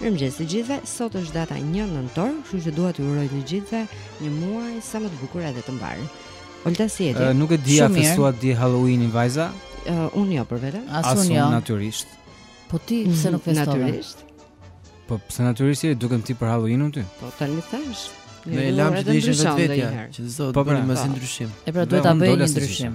Mirëmëngjes të gjithëve. Sot është data 1 nëntor, kështu që dua t'ju uroj të gjithëve një muaj sa më të bukur edhe të mbarë. Olta si je ti? Uh, nuk e di a festuat Halloweenin vajza? Uh, unë jo për veten. As unë jo. natyrisht. Po ti pse nuk festove? Natyrisht. Po pse natyrisht të dukem unë për Halloweenin ty? Po tani thash. Ne e lamë të ishim vetë vetja, që zot po, pra. bëni një ndryshim. E pra duhet ta bëjmë një ndryshim.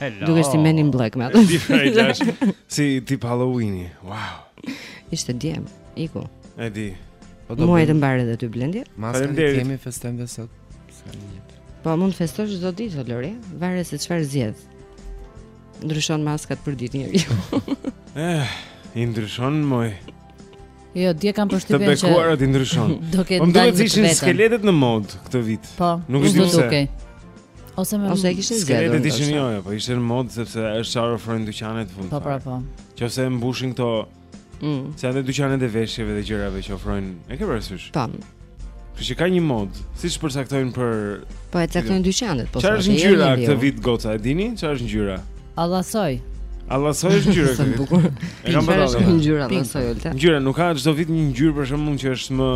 Hello. Dukesh si Men in Black me atë. Si tip Halloweeni. Wow. Ishte djem, iku. E di. Po. Muaj të mbarë edhe ty Blendi. Maska që kemi festojmë dhe sot. Po mund të festosh çdo ditë Lori, varet se çfarë zgjedh. Ndryshon maskat për ditë njeriu. eh, i ndryshon moj. Jo, dje kam përshtypjen që të bekuarat i ndryshon. Do ketë dalë të ishin skeletet në modë këtë vit. Po, nuk është duke. Ose më ose kishin zgjedhur. Skeletet ishin jo, jo, po ishin në modë sepse është çfarë ofrojnë dyqanet në fund. Po, po, po. Që se mbushin këto Mm. Se edhe dyqanet e veshjeve dhe gjërave që ofrojnë, e ke parasysh? Tam. Kështu që ka një modë, siç përcaktojnë për Po e caktojnë dyqanet, po. Çfarë është ngjyra këtë vit goca, e dini? Çfarë është ngjyra? Allasoj. Allasoj është ngjyra këtë vit. E kam bërë këtë ngjyra allasoj Olta. Ngjyra nuk ka çdo vit një ngjyrë të përcaktuar që është më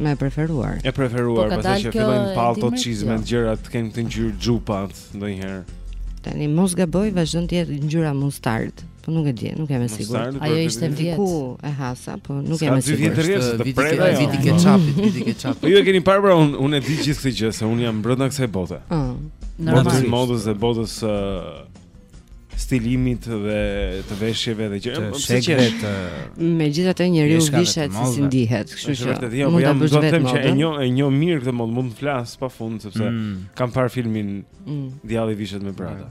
më e preferuar. E preferuar, po pastaj që fillojnë palto çizme gjërat të kenë këtë ngjyrë xhupat ndonjëherë. Tani në mos gaboj, vazhdon të jetë ngjyra mustard. Po nuk e di, nuk jam e sigurt. Ajo ishte vjet, diku e hasa, po nuk jam e sigurt. Dy vjet rresht, do presim, vit i ketchupit, vit i ketchupit. Po ju e keni parë pra unë unë e di gjithë këtë gjë se unë jam brenda kësaj bote. Ëh. Ah, Normalisht modës dhe botës së stilimit dhe të veshjeve dhe gjë. Po pse që është? Megjithatë njeriu vishet si si ndihet, kështu që. Është jo, po jam do të them që e njoh e njoh mirë këtë botë, mund të flas pafund sepse mm. kam parë filmin mm. Djalli vishet me Prada.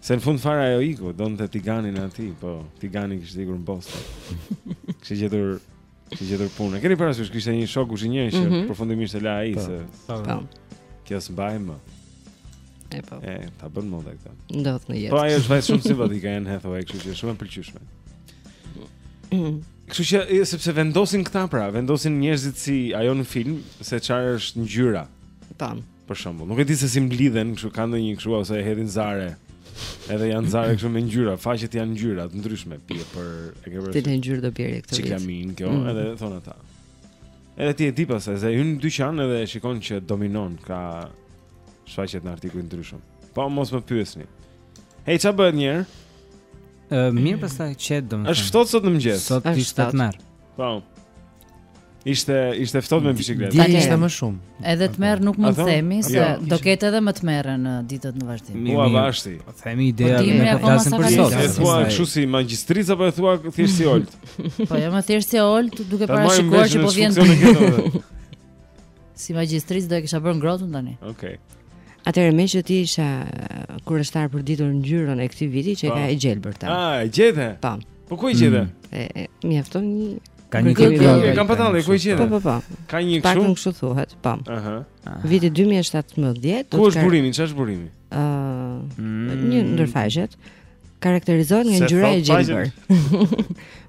Se në fund fare ajo iku, donte tiganin aty, po tigani kishte ikur në Boston. Kishte gjetur kishte gjetur punë. Keni parasysh kishte një shok kuzhinier që mm -hmm. përfundimisht e la ai po. se. Po. po. Kjo s'mbaj më. E po. E, ta bëjnë modë këta. Ndodh në jetë. Po ajo është vajzë shumë simpatike Anne Hathaway, kështu që shumë e pëlqyeshme. Mm. Kështu që e, sepse vendosin këta pra, vendosin njerëzit si ajo në film se çfarë është ngjyra. Tan. Për shembull, nuk e di se si mblidhen, kështu kanë ndonjë kështu ose e hedhin zare. Edhe janë zare kështu me ngjyra, faqet janë ngjyra të ndryshme, bie, për e ke vërtet. Çfarë ngjyre do bjerë këtë vit. Çiklamin kjo, mm. edhe thonë ata. Edhe ti e di pastaj, se hyn në dyqan edhe e shikon që dominon që shfaqet në artikuj të ndryshëm. Po mos më pyesni. Hey, çfarë bëhet një herë? Ë, mirë pastaj ç'të domethënë. Është ftohtë sot në mëngjes. Sot ishte tmerr. Po. Ishte ishte ftohtë me biçikletë. Dje ishte më shumë. Edhe tmerr nuk mund të themi se jo. do ketë edhe më tmerr në ditët në vazhdim. Po avashti. Po themi ideja po e po flasim për sot. E thua kështu si magjistricë apo e thua thjesht si olt? Po jo mo, thjesht si Olta, duke parashikuar që po vjen. Si magjistricë do e kisha bërë ngrohtë tani. Okej. Atëherë meqë ti ishe uh, kureshtar për të ditur ngjyrën e këtij viti që ka e gjelbërta. Ah, e gjete. Po. Po ku e gjete? Mm. Mjafton një Ka një këngë, e kam pa tallje, ku e gjete? Po, po, po. Ka një këngë. Pak nuk kështu thuhet, po. Aha. Viti 2017. Ku është burimi? Çfarë është burimi? Ëh, mm. një ndër faqet karakterizohet nga ngjyra e gjelbër.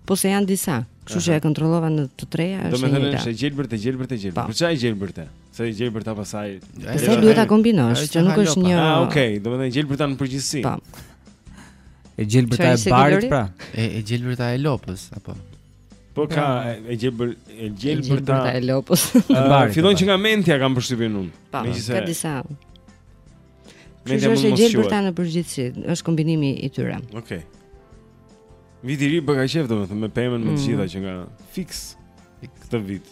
Po se janë disa, kështu që e kontrollova në të treja është. Domethënë është e gjelbërt e gjelbërt e gjelbërt. Po. Po çfarë e gjelbërte? Se e gjelbërta pastaj. Se duhet ta kombinosh, që nuk është një. Ah, okay, domethënë e gjelbërta në përgjithësi. Po. E gjelbërta e barit pra. E e gjelbërta e lopës apo. Po ka e gjelbër e gjelbërta e lopës. Fillon që nga mentja kam përshtypjen unë. Po, ka disa. Me dhe mund e gjelbërta në përgjithësi, është kombinimi i tyre. Okej. Viti i ri bëka qejf domethënë me pemën me të mm. gjitha qenka fiks këtë vit.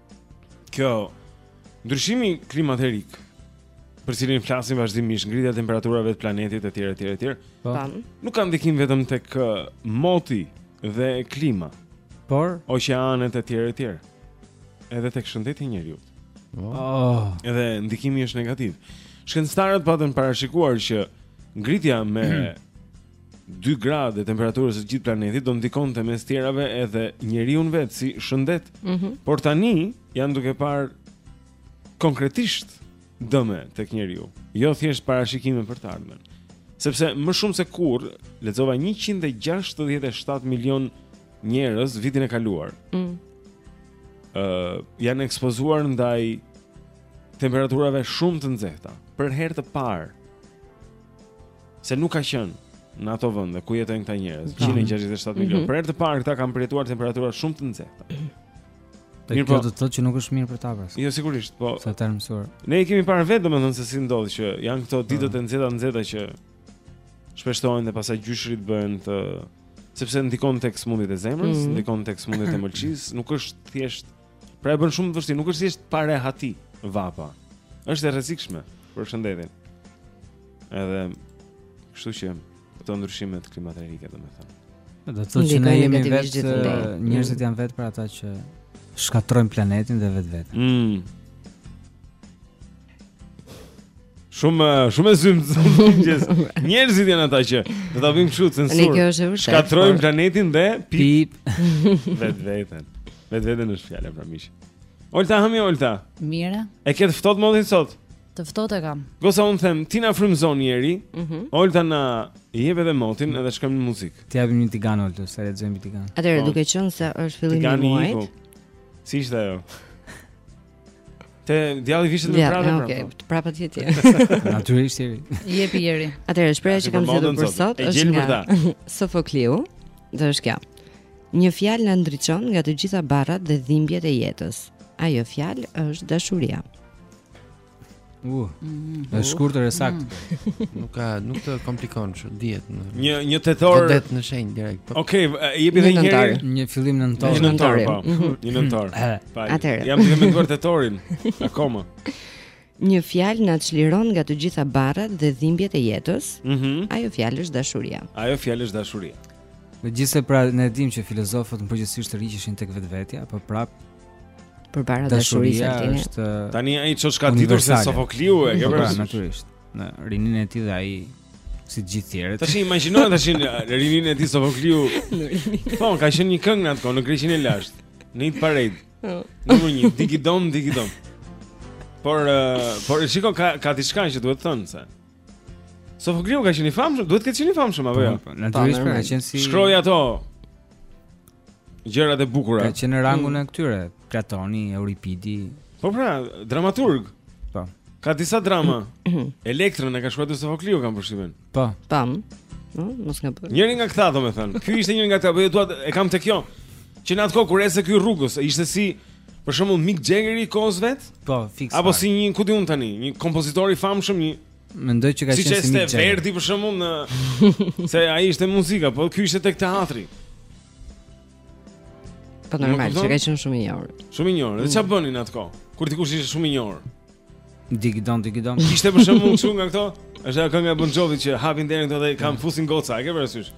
Kjo ndryshimi klimaterik për të cilin flasim vazhdimisht, ngritja e temperaturave të planetit etj etj etj. Po. Nuk ka ndikim vetëm tek uh, moti dhe klima, Por, oqeanet etj etj. Edhe tek shëndeti i njeriut. oh, Edhe ndikimi është negativ. Shkencëtarët patën parashikuar që ngritja me 2 gradë e temperaturës së gjithë planetit do ndikonte mes tjerave edhe njeriun vetë si shëndet. Mm -hmm. Por tani janë duke parë konkretisht dëme tek njeriu, jo thjesht parashikime për të ardhmen. Sepse më shumë se kurrë lexova 167 milion njerëz vitin e kaluar. Ëh, mm. uh, janë ekspozuar ndaj temperaturave shumë të nxehta për herë të parë se nuk ka qenë në ato vende ku jetojnë këta njerëz, 167 mhm. milionë. Për herë të parë këta kanë përjetuar temperatura shumë të nxehta. Po kjo po- do të thotë që nuk është mirë për ta pra. Jo sigurisht, po. S'janë të mësuar. Ne i kemi parë vetë domethënë se si ndodh që janë këto ditët e nxehta nxehta që shpeshtohen dhe pastaj gjyshërit bëhen të sepse ndikon tek sëmundjet e zemrës, mm. ndikon tek sëmundjet e mëlçisë, nuk është thjesht Pra e bën shumë të vështirë, nuk është thjesht parehati vapa. Është e rrezikshme për shëndetin. Edhe kështu që këto ndryshimet klimaterike, domethënë. Do të thotë që ne jemi vetë njerëzit janë vetë për ata që shkatërrojmë planetin dhe vetveten. Mm. Shumë shumë zym zymjes. Njerëzit janë ata që do ta bëjmë kështu censurë. Shkatërrojmë po... planetin dhe pip. Vet vetën. Vet vetën është fjalë pra mish. Olta hami Olta. Mira. E ke të ftohtë motin sot? Të ftohtë e kam. Gosa un them, ti na frymëzon njëri. Mhm. Mm Olta na i jep edhe motin edhe shkojmë në muzikë. Ti japim një dikan Olta, sa lexojmë tigan. Atëherë po. duke qenë se është fillimi i muajit. Si ishte ajo? Te djalli vishet me Prada. Ja, okay, po. prapë atje ti. Natyrisht jeri. Jepi jeri. Atëherë shprehja që kam zgjedhur për sot është nga Sofokliu, dhe është kjo. Një fjalë na çliron nga të gjitha barrat dhe dhimbjet e jetës. Ajo fjalë është dashuria. Uh, mm -hmm. shkurtër e saktë. Mm -hmm. Nuk ka, nuk të komplikon kështu dihet. Në... Një një tetor. Po bie në shenjë direkt. Po. Okej, okay, eh, jepi edhe një herë një fillim nëntor. Një nëntor, po. Mm -hmm. Një nëntor. Eh, Atëherë. Jam duke menduar tetorin akoma. Një fjalë na çliron nga të gjitha barrat dhe dhimbjet e jetës. Mm -hmm. Ajo fjalë është dashuria. Ajo fjalë është dashuria. Megjithëse pra ne dimë që filozofët në përgjithësi tërhiqeshin tek vetvetja, apo prap përpara dashurisë Altini. Është... Tani ai diçka ka ditur se Sofokliu e ke parasysh. Po, natyrisht. Në rininë e tij dhe ai si gjithë tjerët. Tash imagjino tash rininë e tij Sofokliu. Po, ka qenë një këngë atë kohë në Greqinë e lashtë. Në hit parade. Po. Numër 1, Digidom, Digidom. Por uh, por shikon ka ka diçka që duhet të thënë se. Sofokliu ka qenë i famshëm, duhet të ketë qenë i famshëm apo jo? Po, po, natyrisht pra, ka qenë si Shkroi ato gjërat e bukura. Ka qenë në rangun mm. e këtyre, Platoni, Euripidi. Po pra, dramaturg. Po. Ka disa drama. Elektrën e ka shkruar Sofokliu kam përshtypjen. Po. Tam. Ëh, mos gaboj. Njëri nga këta domethën. Ky ishte njëri nga këta, po unë dua e kam tek kjo. Që në atë kohë kur ecte ky rrugës, ishte si Për shembull Mick Jagger i kohës vet? Po, fiks. Apo si një, ku di unë tani, një kompozitor i famshëm, një Mendoj që ka qenë si Mick Jagger. Si ishte Verdi për shembull në se ai ishte muzika, po ky ishte tek teatri. Po normal, që ka qenë shumë i njohur. Shumë i njohur. Dhe çfarë bënin atë kohë? Kur dikush ishte shumë i njohur. Digidon, digidon. Ishte për shembull këtu nga këto? Është ajo kënga e Bon Jovi që hapin derën këto dhe i kanë fusin goca, e ke parasysh?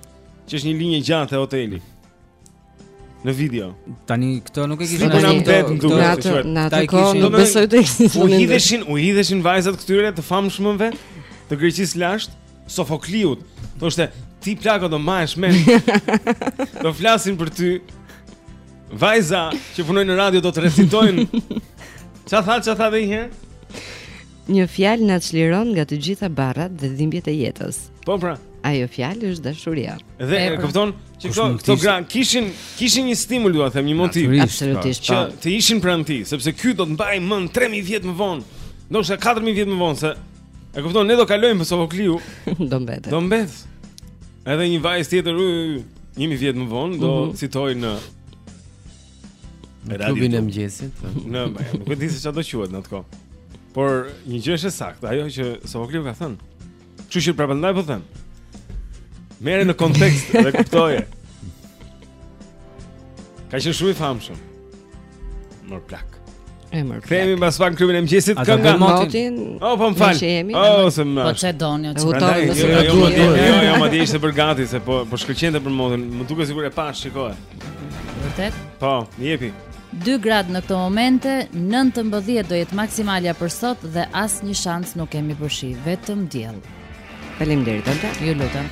Që është një linjë e gjatë e hotelit. Në video. Tani këtë nuk e kishin në video. Në atë, në atë kohë nuk besoj të ekzistonte. U hidheshin, u hidheshin vajzat këtyre të famshmëve të Greqisë lashtë, Sofokliut. Thoshte, ti plako do mbahesh mend. Do flasin për ty. Vajza që punojnë në radio do të recitojnë. Ça tha, ça tha dhe një herë? Një fjalë na çliron nga të gjitha barrat dhe dhimbjet e jetës. Po pra, ajo fjalë është dashuria. Dhe e kupton që këto këto gra kishin kishin një stimul, do ta them, një motiv. Absolutisht. Që po. të ishin pranë tij, sepse ky do të mbahet mend 3000 vjet më vonë. Ndoshta 4000 vjet më vonë se e kupton, ne do kalojmë por Sofokliu. do mbetet. Do mbetet. Edhe një vajzë tjetër 1000 vjet më vonë do mm -hmm. citojnë Në klubin e mëngjesit po. Në, nuk e di se ça do quhet në atë kohë Por një gjë është e saktë, ajo që Sofokliu ka thënë. Kështu që prapandaj po them. Merre në kontekst dhe kuptoje. Ka qenë shumë i famshëm. Mor plak. Emër. Kthehemi pas fan klubin e mëngjesit kënga motin. Oh, po më fal. Oh, se më. Po çe doni atë. Po tani do të jo, jo, jo, jo, ma di ishte për gati se po po shkëlqente për motin. Më duket sikur e pa shikoj. Vërtet? Po, jepi. 2 grad në këto momente, 19 do jetë maksimalja për sot dhe asnjë shans nuk kemi për shi, vetëm diell. Faleminderit, Alta. Ju lutem.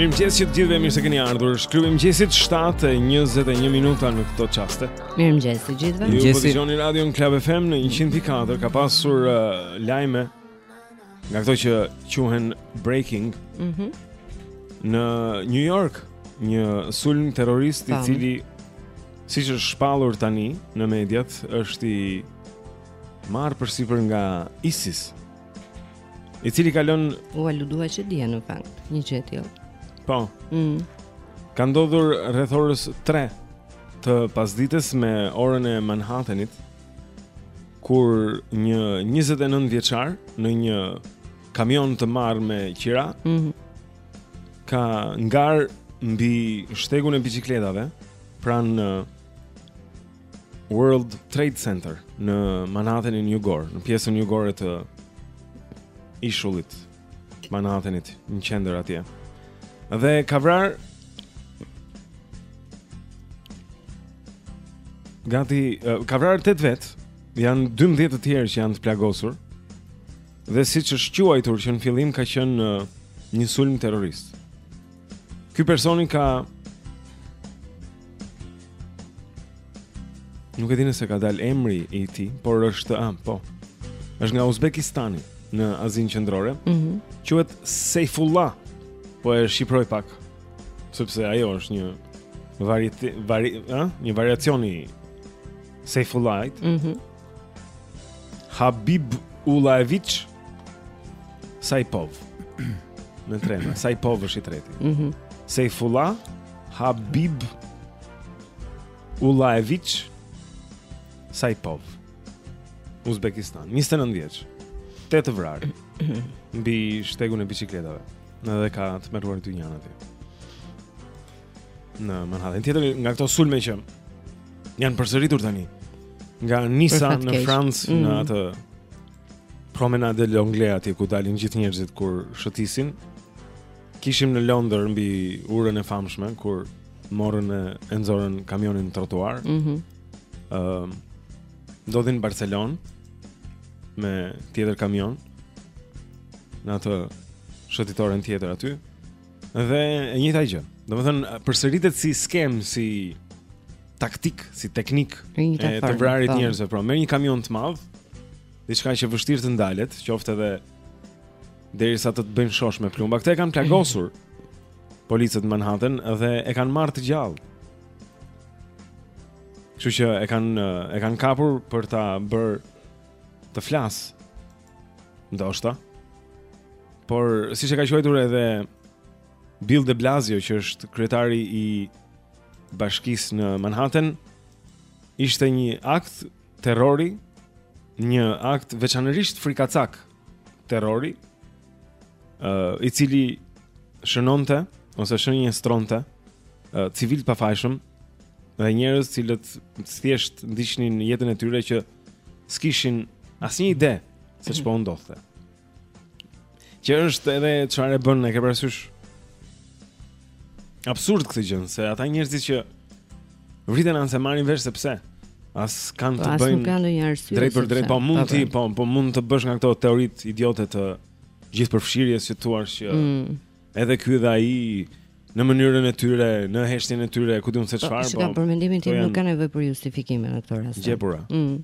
Mirëmëngjes të gjithve, mirë se keni ardhur te Klubi i mëngjesit 7.21 minuta në këto çaste Mirëmëngjes të gjithve Ju po dëgjoni radion Club FM në 104 Ka pasur uh, lajme Nga këto që quhen breaking mm -hmm. Në New York Një sulm terrorist i cili Siç është shpallur tani në mediat është i marrë përsipër nga ISIS I cili kalon U aludua që dje në fakt Një gjeti jo Po mm. Ka ndodhur rreth orës 3 Të pasdites me orën e Manhattanit kur një 29 vjeçar në një kamion të marrë me qira mm -hmm. ka ngarë mbi shtegun e biçikletave pranë uh, World Trade Center në Manhattanin jugor, në pjesën jugore të ishullit të Manhattanit, në qendër atje. Dhe ka vrarë Gati ka vrarë 8 vetë, janë 12 të tjerë që janë të plagosur. Dhe siç është quajtur që në fillim ka qenë një sulm terrorist. Ky personi ka Nuk e di nëse ka dalë emri i tij, por është, ah, po. Është nga Uzbekistani në Azinë Qendrore. Mhm. Mm Quhet Seifullah. Po e shqiproj pak. Sepse ajo është një varieti, vari, ë, një variacion i Seifullahit. Mhm. Mm Habib Ulaevic. Saipov. Me tre emra, Saipov është i treti. Mhm. Mm Seifullah Habib Ulaevic Saipov. Uzbekistan, 29 vjeç. 8 vrarë. Mbi shtegun e biçikletave. Edhe ka tmerruar dynjanë aty Në Manhattan Tjetër nga këto sulme që Janë përsëritur tani Nga Nisa në Francë mm. Në atë Promenade des Anglais atje ku dalin gjithë njerëzit kur shëtisin. Kishim në Londër mbi urën e famshme kur morën e nxorën kamionin në trotuar. Mhm. Mm Ëm uh, ndodhi në Barcelonë me tjetër kamion në atë shëtitoren tjetër aty. Dhe e njëjta gjë. Domethënë përsëritet si skemë, si taktikë, si teknikë e të vrarit po. njerëzve, pra merr një kamion të madh, diçka që vështirë të ndalet, qoftë edhe derisa të të bëjnë shoshë me plumba. Këtë e kanë plagosur policët në Manhattan dhe e kanë marrë të gjallë. Kështu që e kanë e kanë kapur për ta bërë të flasë. Ndoshta. Por siç e ka quajtur edhe Bill de Blasio që është kryetari i bashkisë në Manhattan, ishte një akt terrori, një akt veçanërisht frikacak terrori, uh, i cili shënonte ose shënjestronte uh, civilë të pafajshëm dhe njerëz të cilët thjesht ndiqnin jetën e tyre që s'kishin asnjë ide se ç'po mhm. ndodhte. Që është edhe çfarë e bën e ke parasysh? Absurd këtë gjë, se ata njerëzit që vriten as e marrin vesh se pse as kanë të bëjnë nuk kanë ndonjë arsye. Drejtpërdrejt, po mund ti, po po mund të bësh nga këto teoritë idiote të gjithëpërfshirjes që thua që mm. Edhe ky dhe ai në mënyrën e tyre, në heshtjen e tyre, ku di unë se po, çfarë, po. Shikoj për mendimin tim nuk ka nevojë për justifikime në këtë rast. Gjepura. Ëh. Mm.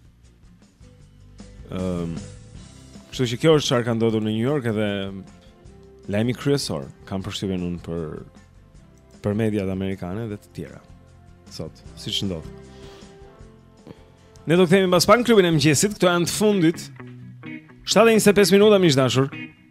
Ehm. Kështu që kjo është çfarë ka ndodhur në New York edhe lajmi kryesor. Kam përshtypjen unë për për mediat amerikane dhe të tjera. Sot, siç ndodh. Ne do të kthehemi mbas pak në klubin e mëngjesit, këto janë të fundit. 7:25 minuta miq të dashur.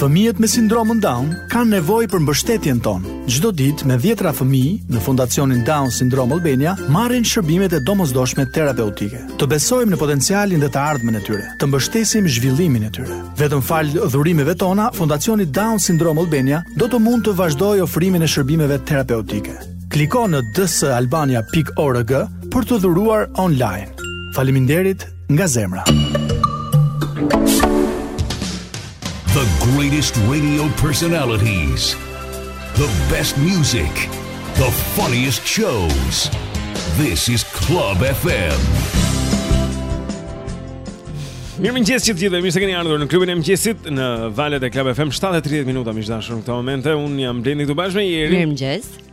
Fëmijët me sindromën Down kanë nevojë për mbështetjen tonë. Çdo ditë me dhjetëra fëmijë në Fondacionin Down Syndrome Albania marrin shërbimet e domosdoshme terapeutike. Të besojmë në potencialin dhe të ardhmen e tyre, të mbështesim zhvillimin e tyre. Vetëm falë dhurimeve tona, Fondacioni Down Syndrome Albania do të mund të vazhdojë ofrimin e shërbimeve terapeutike. Kliko në dsalbania.org për të dhuruar online. Faleminderit nga zemra. The greatest radio personalities. The best music. The funniest shows. This is Club FM. Mirëmëngjes që të gjithë dhe mirë se keni ardhur në klubin e mëngjesit në valët e Club FM 7.30 minuta miq të dashur në këto momente Unë jam Blendi këtu bashkë me Jerin Mirëmëngjes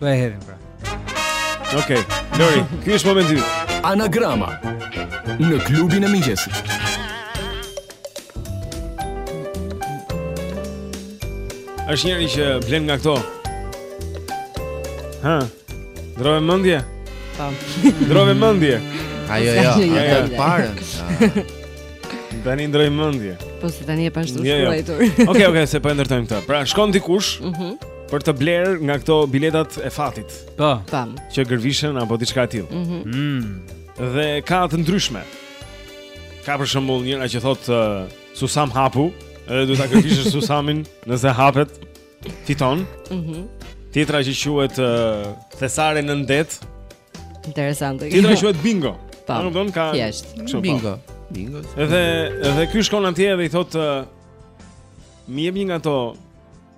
Do e hedhim pra. Okej, okay. Lori, ky është momenti. Anagrama në klubin e mëngjesit. Është njëri që blen nga këto. Hë. Ndërrove mendje. Po. Ndërrove mendje. Ajo jo, ja, ja, ja, të parën. Tani ndërroj mendje. Po se tani e pashë jo, jo. shkruajtur. Okej, okej, se po e ndërtojmë këtë. Pra, shkon dikush. Mhm. për të blerë nga këto biletat e fatit. Po. Tam. Që gërvishten apo diçka e tillë. Ëh. Mm -hmm. mm. Dhe ka të ndryshme. Ka për shembull njëra që thotë uh, Susam hapu, edhe duhet ta gërvishtësh Susamin nëse hapet fiton. Ëh. Mm -hmm. Tjetra që quhet uh, Thesare nën det. Interesante. Tjetra quhet Bingo. Po. Nuk don ka. Thjesht. Po. Bingo. Bingo. Edhe edhe ky shkon atje dhe i thotë uh, Më jep një nga ato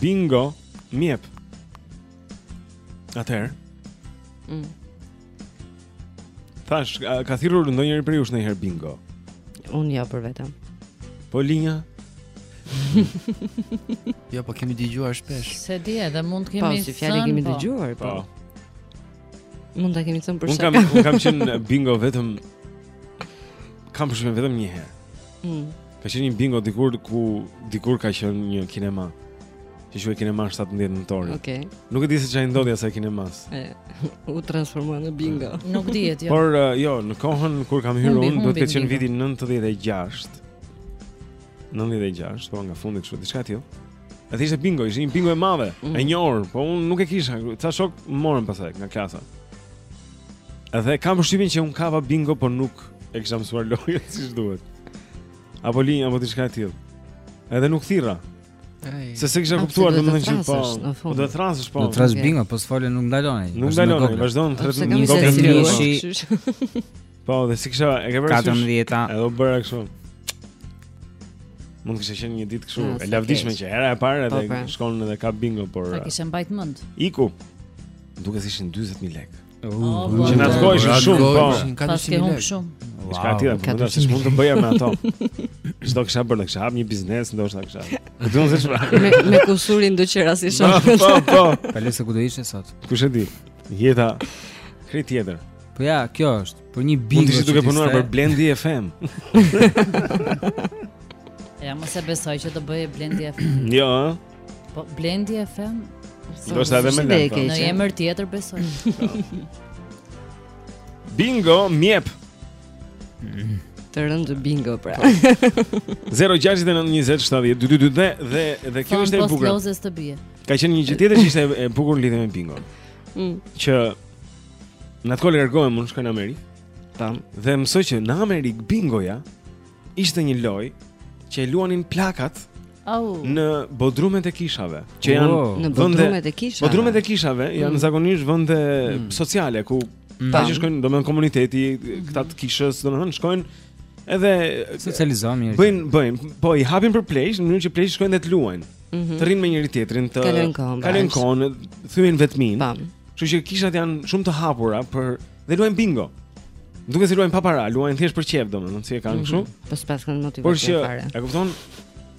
Bingo, më jep. Atëherë. Mm. Tash ka thirrur ndonjëri prej jush ndonjëherë bingo. Unë jo për vete. Po linja. jo, po kemi dëgjuar shpesh. S'e di edhe mund të kemi. Po, si fjalë kemi po. dëgjuar, po. po. Mund ta kemi thënë për shkak. Unë kam unë kam qenë bingo vetëm kam përshtypjen vetëm një herë. Mm. Ka qenë një bingo dikur ku dikur ka qenë një kinema. Që quhej kinema 17 Nëntori. Okej. Okay. Nuk e di se ç'i ndodhi asaj kinemas. E, u transformua në bingo. Mm. Nuk dihet jo. Por uh, jo, në kohën kur kam hyrë unë, duhet të ketë qenë viti 96. 96, po nga fundi kështu, diçka e tillë. Atje ishte bingo, ishte një bingo e madhe, mm -hmm. e mhm. njohur, po unë nuk e kisha, ca shokë më morën pastaj nga klasa. Edhe kam përshtypjen që unë kapa bingo, por nuk e kisha mësuar lojën siç duhet. Apo linjë, apo diçka e tillë. Edhe nuk thirra. Ej, se s'e kisha kuptuar, domethënë që po, po do të thërrasësh, po. Do të thërrasësh bingo, po s'fole nuk ndalon. Nuk ndalon, vazhdon thërret një gogël tjetër. Po, dhe si kisha, e ke bërë kështu. 14-ta. Edhe u bëra kështu. Mund të kishte qenë një ditë kështu ah, e lavdishme që hera e parë edhe po, pra. shkon edhe ka bingo por. Ta kishe mbajt mend. Iku. Duket sikur ishin 40000 lekë. Oh, po, që na shkoi po. shumë, po. Ka të shumë shumë. Diçka e tillë, mund të mund të bëja me ato. Çdo kisha bërë, do kisha hap një biznes, ndoshta kisha. Ku do të thosh? Me me kusurin do qera si shumë. Po, po. Pale se ku do ishe sot. Kush e di? Jeta krejt tjetër. Po ja, kjo është, për një bingo. Mund të ishte duke punuar për Blendi FM. Ja, s'e besoj që të bëjë Blendi FM. Jo. Po Blendi FM. Do të thashë më lart. Në emër tjetër besoj. Bingo mjep. Të rëndë bingo pra. 0692070222 dhe dhe dhe kjo është e po, bukur. Ka qenë një gjë tjetër që ishte e bukur lidhur me bingo. Mm. Që Në atë kohë largohem unë shkoj në Amerikë. Tam, dhe mësoj që në Amerikë bingoja ishte një lojë që e luanin plakat oh. në bodrumet e kishave, që janë oh. në bodrumet e kishave. Bodrumet e kishave janë mm. zakonisht vende mm. sociale ku mm. ta që shkojnë, domethënë komuniteti, këta të kishës, domethënë shkojnë edhe socializohen mirë. Bëjnë, bëjnë, po i hapin për pleq, në mënyrë që pleqtë shkojnë dhe të luajnë. Mm -hmm. Të rrinë me njëri tjetrin, të kalojnë kohën, kalojnë kohën, thyejnë vetminë. Pam. Kështu që kishat janë shumë të hapura për dhe luajnë bingo. Duket se s'luajnë për para, luajnë thjesht për qejf domethënë, si e kanë mhm. kështu. Mm -hmm. Po s'paskan motivacion fare. Por e kupton?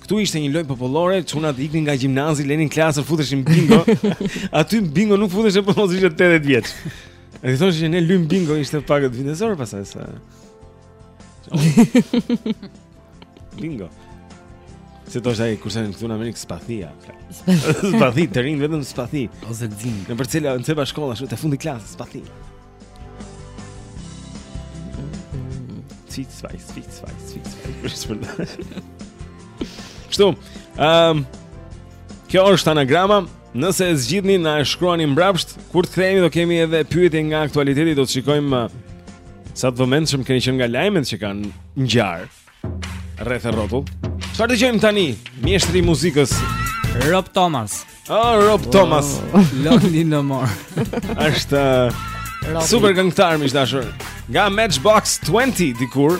Këtu ishte një lojë popullore, çunat iknin nga gjimnazi, lenin klasën, futeshin bingo. Aty bingo nuk futeshe po mos ishe 80 vjeç. E thosh që ne lujm bingo ishte pak të vindësor pasaj se Bingo. Se do thotë ai kurse ne këtu në Amerikë spathia. Spathi të rinjtë vetëm spathi. Po se din. Në përcela në cepa shkolla ashtu te fundi klasë spathi. Cit svaj, cit svaj, cit svaj. Për çfarë? Kështu. Ehm. Kjo është anagrama. Nëse e zgjidhni na e shkruani mbrapsht, kur të kthehemi do kemi edhe pyetje nga aktualiteti, do të shikojmë uh, sa të vëmendshëm keni qenë nga lajmet që kanë ngjar rreth e rrotull. Çfarë dëgjojmë tani? Mjeshtri i muzikës Rob Thomas. Oh, Rob Thomas. Oh, Lonely no more. Është uh, super këngëtar miq të dashur. Nga Matchbox 20 dikur.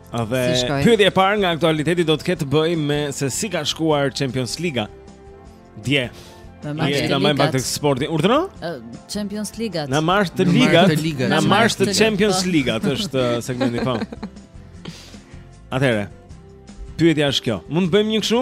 Dhe si pyetja e parë nga aktualiteti do të ketë të bëjë me se si ka shkuar Champions Liga. Dje. Na marrtë të ligat. Në të sporti. Urdhëro? Champions League. Na marrtë të ligat. Na marrtë Champions po. League është uh, segmenti po. Atëherë. Pyetja është kjo. Mund të bëjmë një kështu?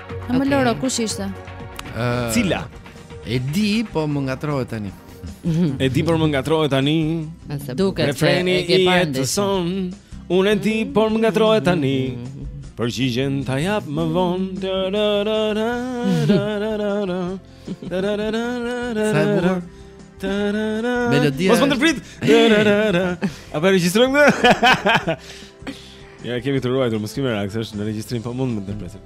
Amë Loro kush ishte? Ë Cila? E di, po më ngatërrohet tani. E di por më ngatërrohet tani. Asa Duket se Refreni e ke i parë ndeshjen. jetës sonë Unë e di por më ngatërrohet tani Përgjigjen ta jap më vonë Tarararararara, tarararararara, Sa e bukur. tarara. Melodia Mos më është- ndërprit Tararara. A po e regjistrojmë këtë? Jo, e kemi të ruajtur, mos ki merak se, është në regjistrim, po mund ta ndërpresim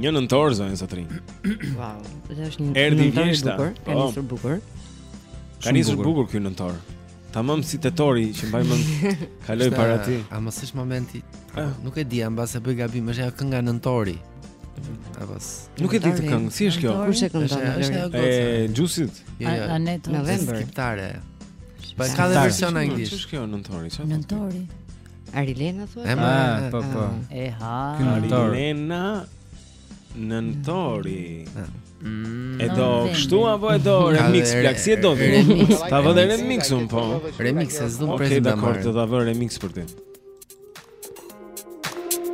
Një nëntor zonja zotërinj. Wow, dhe është një erdhi vjeshta, bukur, ka po. nisur bukur. Ka nisur bukur ky nëntor. Tamam si tetori që mbaj mend. Kaloi para tij. A mos është momenti? Ah. Nuk e di, ama mbase bëj gabim, është ajo kënga nëntori. Apo. Nuk e di këtë këngë, si është kjo? Kush e këndon? Është ajo goca. E Jusit. Jo, jo. A jo November. Shqiptare. Po ka dhe version anglisht. Ç'është kjo nëntori? Nëntori. Arilena thua? Ë ama, po po. E ha. Arilena Nëntori. Mm. E do kështu apo e do remix plak si e do ti? Ta vë remixin po. Remix e zon prezant. Okej, dakord, do ta vë remix për ty.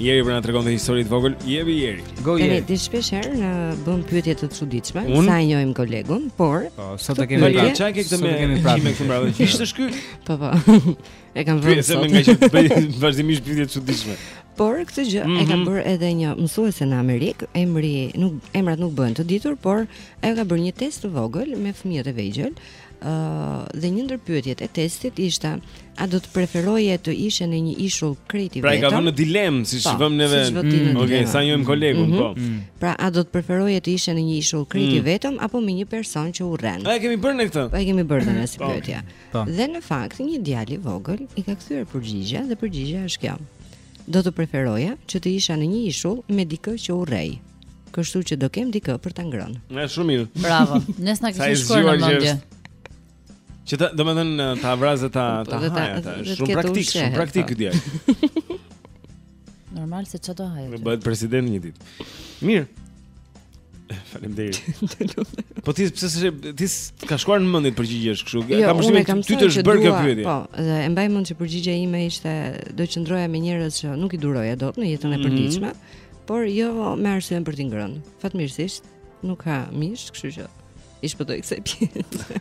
Jeri po na tregon dhe histori të vogël, Jeri Jeri. Go Jeri. Ti shpesh herë na bën pyetje të çuditshme, sa e njohim kolegun, por po, sot e kemi pra, ça i ke këtë me kemi pra me këmbë. Ishte shky. Po po. E kam vënë. Pyetja më nga që të bëj vazhdimisht pyetje të çuditshme. Por këtë gjë mhm. e ka mhm. bërë edhe një mësuese në Amerikë, emri nuk emrat nuk bëhen të ditur, por ajo ka bërë një test të vogël me fëmijët e vegjël dhe një ndër pyetjet e testit ishte a do të preferoje të ishe në një ishull krejt i vetëm? Pra i ka vënë në dilemë, siç po, vëmë neve. Siç vëmë mm. Okej, sa e njohim kolegun, mhm. po. Mm. Pra a do të preferoje të ishe në një ishull krejt mm. i vetëm apo me një person që urren? A e kemi bërë ne këtë? Po e kemi bërë ne si po. pyetje. Po. Dhe në fakt një djalë i vogël i ka kthyer përgjigje dhe përgjigja është kjo. Do të preferoja që të isha në një ishull me dikë që urrej. Kështu që do kem dikë për ta ngrënë. Është shumë mirë. Bravo. Ne s'na kishte shkuar në mendje. Që ta, domethënë, ta vrasë ta, ta hajë, ta, shumë praktik, shumë praktik ky djalë. Normal është që do hajë. Na bëhet president një ditë. Mirë. Faleminderit. po ti pse s'të ka shkuar në mend t'i përgjigjesh kështu? Jo, kam përshtypjen edhe ty të është bërë kjo pyetje. Po, dhe e mbaj mend se përgjigja ime ishte do të qëndroja me njerëz që nuk i duroja dot në jetën mhm e mhm. përditshme, por jo me arsyen për t'i ngrënë. Fatmirësisht, nuk ha mish, kështu që i shpëtoj kësaj pjese.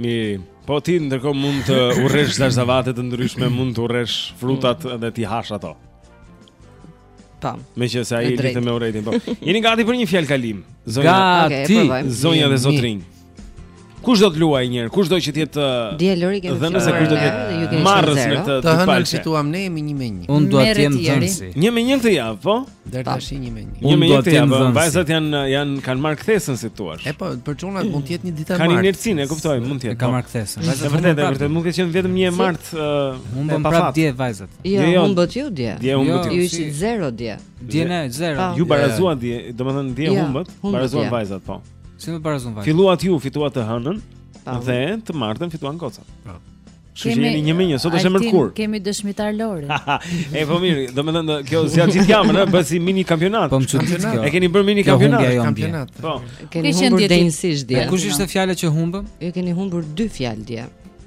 Mirë, po ti ndërkohë mund të urresh zarzavate të ndryshme, mund të urresh frutat mm. dhe t'i hash ato. Tam. Po. Meqenëse ai e lidh me urrejtjen, po. Jeni gati për një fjalëkalim? Zonja, gati! Okay, provojmë. Zonja dhe zotërinj. Kush do të luajë njëherë? Kush do që të jetë uh, Dje, Lori, kemi dhe nëse kush do të jetë marrës me të të palqe? Të hënën fituam ne jemi një me një. Unë dua të jem dhënësi. Një me një këtë javë, po? Deri tash një me një. Një me një këtë javë, vajzat janë, janë kanë marrë kthesën si thua. E po, për çunat mund të jetë një ditë e mbarë. Kanë inercinë, e kuptoj, mund të jetë. Ka po. marrë kthesën. E vërtetë, e vërtetë, mund të ketë qenë vetëm një e martë. Uh, humbëm prapë dje vajzat. Jo, jo, humbët ju dje. Dje jo, humbët ju. Ju ishit zero dje. Dje ne, zero. Po. Ju barazuan dje, domethënë dje jo, humbët, barazuan vajzat po. Si më barazuan vajzat? Filluat ju, fituat të hënën po. dhe të martën fituan gocat. Po. Kështu që jeni një me një, sot është e mërkurë. Kemi dëshmitar Lori. e po mirë, domethënë kjo zgjat gjithë javën, bëj si mini kampionat. Po më çudit kjo. E keni bërë mini kampionat. Kampionat. Po. Keni humbur denjësisht dje. Kush ishte fjala që humbëm? Ju keni humbur dy fjalë dje.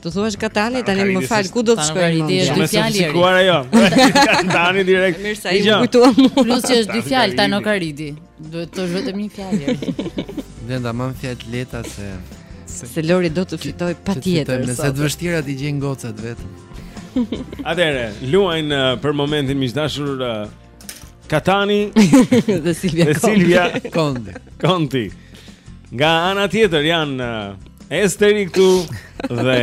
Të thuash Katani tani më fal ku do të shkojë ai ide shumë e sofistikuar ajo. Katani direkt. Mirë sa i kujtuam. Plus që është dy fjalë Tano Karidi. Duhet të jetë vetëm një fjalë. Ne nda mam fjalë të lehta sepse Lori do të fitojë patjetër. Nëse të vështirat i gjejnë gocat vetëm. Atëherë, luajn uh, për momentin miq të dashur uh, Katani dhe Silvia Konti. Silvia Konti. Konti. Nga ana tjetër janë uh, Esteri këtu dhe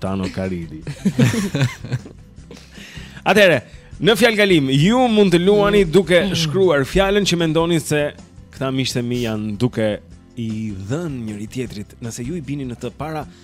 Tano Karidi. Atëherë, në fjalëkalim, ju mund të luani duke shkruar fjalën që mendoni se këta miqtë e mi janë duke i dhënë njëri-tjetrit. Nëse ju i bini në të para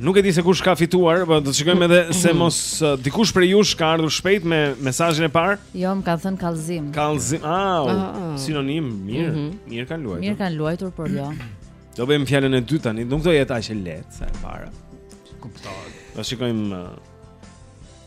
Nuk e di se kush ka fituar, po do të shikojmë edhe se mhm. mos uh, dikush prej jush ka ardhur shpejt me mesazhin e parë. Jo, më kanë thënë kallëzim. Kallëzim. Ah, ah, ah, sinonim, mirë. Mm -hmm. Mirë kanë luajtur. Mirë kanë luajtur, por jo. Do bëjmë fjalën e dytë tani, nuk do jetë aq e lehtë sa e para. Kuptoj. Do shikojmë uh,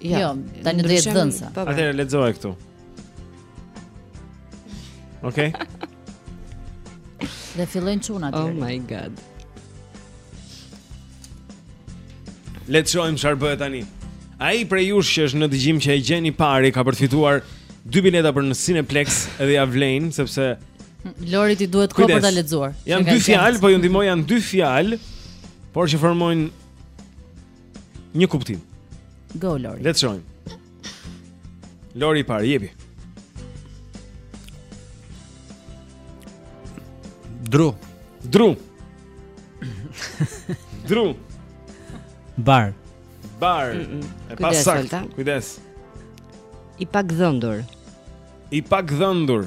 Jo, jo tani do jetë dhënësja. Po, po. Atëherë lexoje këtu. Okej. Dhe fillojnë çunat. Oh my god. Le të shohim çfarë bëhet tani. Ai prej jush që është në dëgjim që e gjen i pari ka përfituar dy bileta për në Cineplex edhe ia vlejnë sepse Lorit i duhet kohë për ta lexuar. Janë dy fjalë, po ju ndihmoj janë dy fjalë, por që formojnë Një kuptim. Go Lori. Le të shohim. Lori i pari jepi. Dru. Dru. Dru. Bar. Bar. Mm -mm. E pasaktë. Kujdes. I pagdhendur. I pagdhendur.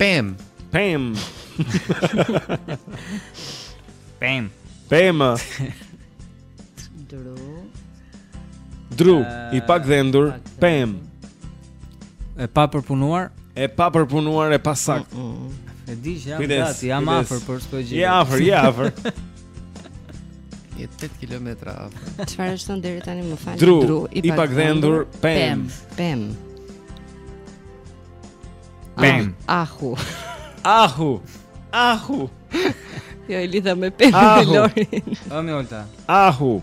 Pem. Pem. Pem. Pem. Dru. Dru, i eh, pagdhendur, pem. E pa përpunuar? E pa përpunuar, e pasaktë. Mm, mm. E di që jam gati, jam afër por s'po e gjej. Je afër, je afër. Je 8 km afër. Çfarë është thënë deri tani më fal? Dru, dru i pagdhendur, pem. Pem. Pem. Ah, ahu. Ahu. Ahu. Jo, e lidha me pem me Lorin. A, mi Olta. Ahu.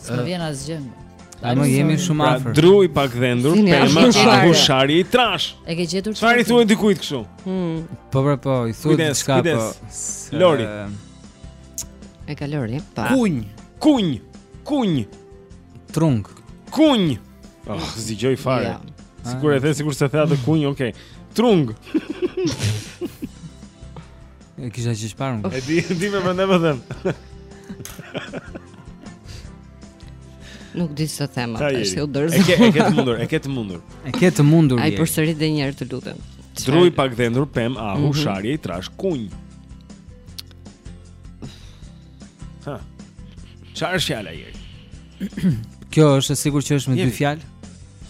S'më vjen asgjë. Ama jemi shumë pra, afër. Dru i pagdhendur, pemë, ahu, sharje, i trashë. E ke gjetur çfarë? Çfarë i thuhet dikujt kështu? Hmm. Po pra po, i thuhet diçka po. Lori. E ka Lori, po. Kunj, kunj, kunj. Trung. Kunj. Ah, oh, s'dëgjoj fare. Ja. Sigur e the, sigur se the atë kunj, okay. Trung. E kisha që shparë më E di, di domethënë dhe Nuk di ç'të them atë, është si u dërzo E ke të mundur, e ke të mundur E ke të mundur A i përsërit dhe një herë të lutem Dru i pagdhendur, pem, ahu, mm -hmm. sharje, i trashë, kunj Ha Ça është fjala Jeri? Kjo është e sigurt që është me dy fjalë?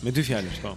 Me dy fjalë është, po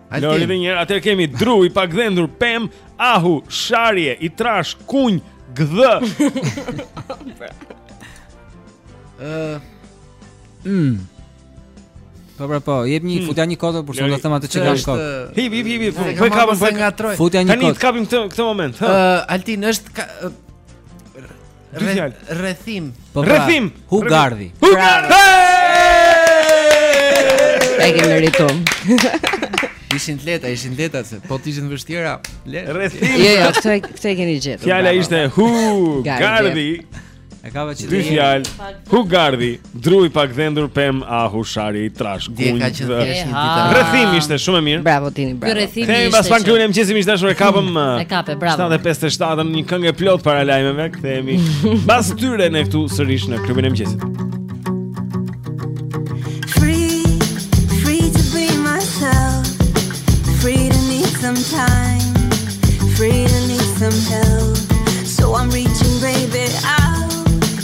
Lori dhe një herë, atëherë kemi dru i pagdhendur, pem, ahu, sharje, i trashë, kunj, gdhë Mmm Po pra po, jep një hmm. futja një kot por s'do të them atë që kam kot. Hip hip hip, po kapim po ngatërroj. Futja një kot. Tani të kapim këtë këtë moment. Ë, Altin është Dy fjalë. Rrethim. Po pra, rrethim. Hu gardhi. Hu gardhi. Ai që meriton. Ishin të lehta, ishin të lehta se po të ishin të vështira. Rrethim. Jo, jo, këtë këtë e keni gjetur. Fjala ishte hu gardhi. E ka vëçi. Dy fjalë. Hu gardhi, dru i pagdhendur pemë ahu sharje i trashë kunj. Ka qenë thjesht një ditë. Rrethim ishte shumë e mirë. Bravo Tini, bravo. Rrethim ishte. Kemi pas pak klubin e mëngjesit ishte dashur e kapëm. E kape, bravo. 757 është një këngë plot para lajmeve, kthehemi pas tyre ne këtu sërish në klubin e mëngjesit. Free, free to be myself. Free to need some time. Free to need some help. So I'm reaching baby. I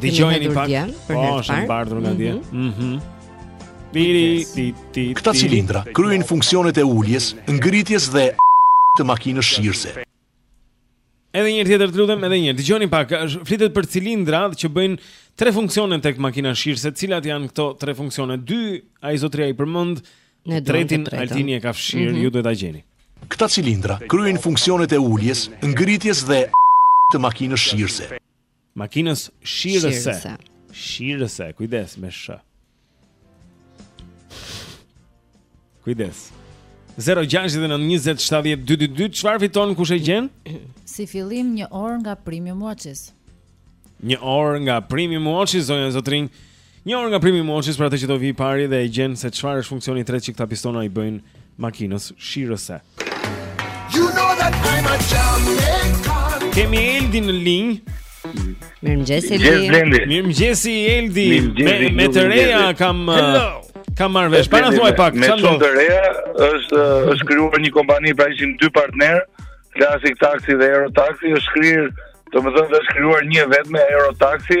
Dëgjojeni pak. Po, është mbartur nga dje. Mhm. Mm mhm. Biri ti ti. Këta cilindra kryejnë funksionet e uljes, ngritjes dhe të makinës shirëse. Edhe një herë tjetër të lutem, edhe një herë. Dgjoni pak, flitet për cilindra që bëjnë tre funksione tek makina shirëse, cilat janë këto tre funksione? Dy, ai zotria i përmend, në tretin Altini e ka fshirë, mhm. ju duhet ta gjeni. Këta cilindra kryejnë funksionet e uljes, ngritjes dhe të makinës shirëse. Makinës shirëse. Shirëse, kujdes me sh. Kujdes. 0692070222 çfarë fiton kush e gjen? Si fillim një orë nga Premium Watches. Një orë nga Premium Watches zonja e zotërinj. Një orë nga Premium Watches për atë që do vi i pari dhe e gjen se çfarë është funksioni i tretë që këta pistona i bëjnë makinës shirëse. You know that I'm a Jamaican. Kemi Eldin në linjë. Mirëmëngjes Eldi. Mirëmëngjes Eldi. Me, me të reja kam uh, Hello. kam marr vesh. Para thuaj pak, çfarë do? Me të reja është uh, është krijuar një kompani, pra ishim dy partner, Classic Taxi dhe Euro Taxi, është krijuar, domethënë është krijuar një e vetme Euro Taxi.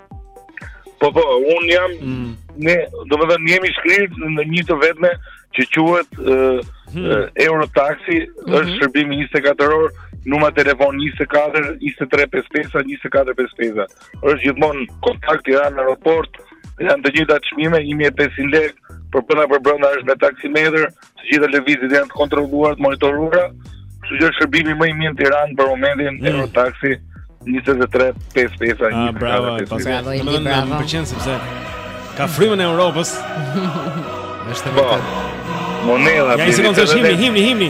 Po po, un jam mm. ne, domethënë jemi shkrirë në një të vetme që quhet uh, hmm. uh, Eurotaxi, mm -hmm. është shërbimi 24 orë, numrat e telefonit 24 23 55 24 55. Është gjithmonë kontakti në aeroport, janë të gjitha çmimet 1500 lekë për brenda për brenda është me taksimetër, Të gjitha lëvizjet janë të kontrolluara, të monitoruara, kështu që është shërbimi më i mirë në Tiranë për momentin mm. Euro Taxi 23 55 ai. Ah, bravo, bravo, më pëlqen sepse ka frymën e Europës. Është po. vërtet. Monedha. Ja, si koncerti himni, himni, himni.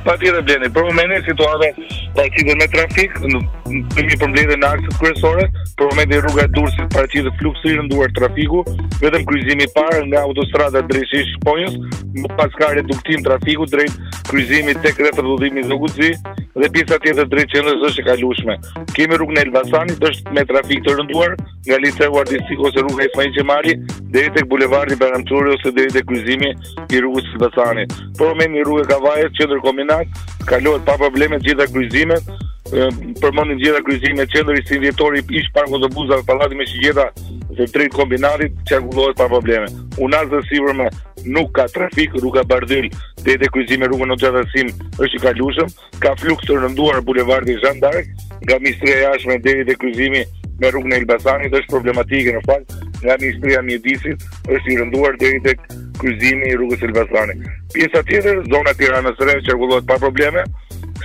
Patjetër Blendi, për momentin situata paraqitet me trafik, në një përmbledhje në akset kryesore, për momentin rruga e Durrësit paraqitet fluks i rënduar trafiku, vetëm kryqëzimi i parë nga autostrada drejt Shqiponjës, më pas ka reduktim trafiku drejt kryqëzimit tek rrethrrotullimi Zogu i Zi dhe pjesa tjetër drejt qendrës është e kalueshme. Kemi rrugën e Elbasanit është me trafik të rënduar, nga Liceu Artistik ose rruga Ismail Qemali, deri tek bulevardi Bajram Curri ose deri tek kryqëzimi i rrugës së Elbasanit. Përmend rrugën e Kavajës, qendër Kombinat, kalohet pa probleme të gjitha kryqëzimet, përmendim gjitha kryqëzimet, qendër, 21 Dhjetori, ish parku i autobuzave, pallati me shigjeta dhe drejt Kombinatit, qarkullohet pa probleme. Unaza e sipërme nuk ka trafik, rruga Bardhyl, deri tek kryqëzimi rrugën në gjatërësim është i kalueshëm, ka fluks të rënduar bulevardi Jean d'Arc, nga Ministria e Jashtme deri te kryqëzimi me rrugën e Elbasanit është problematike në fakt, nga Ministria e Mjedisit është i rënduar deri tek kryqëzimi i rrugës së Elbasanit. Pjesa tjetër, zona e Tiranës së Re qarkullohet pa probleme.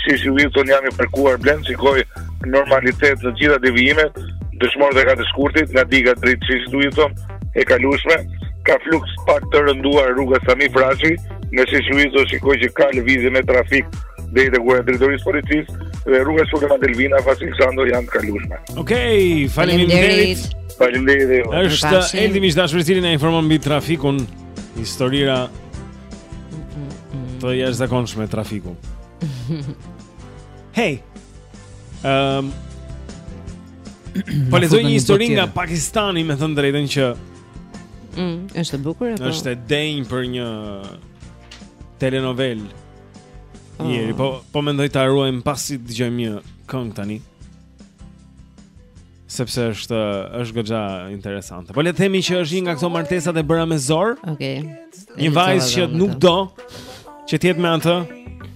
Sheshi Wilson jam i parkuar Blendi, shikoj normalitet në gjitha devijimet, dëshmorët e katër shkurtit, nga diga drejt Sheshit Wilson e kalueshme, ka fluks pak të rënduar rruga Sami Frashëri, Në sheshin Wilson shikoj që ka lëvizje me trafik deri te ura e drejtorisë së policisë dhe rruga Sulejman Delvina Vasil Shanto janë të kalueshme. Okej, okay, faleminderit. Faleminderit. Është Eldi miq të dashur i cili na informon mbi trafikun, histori të jashtëzakonshme trafiku. Hey. Ehm um, Po lexoj një histori nga Pakistani, me thënë të drejtën që Mm, është e bukur apo? Është e denjë për një telenovelë. Oh. Eri, po po mendoj ta ruajmë pasi të dëgjojmë një këngë tani. Sepse është është goxha interesante. Po le të themi që është një nga këto martesat e bëra me zor. Okej. Okay. Një vajzë që nuk do që të jetë me atë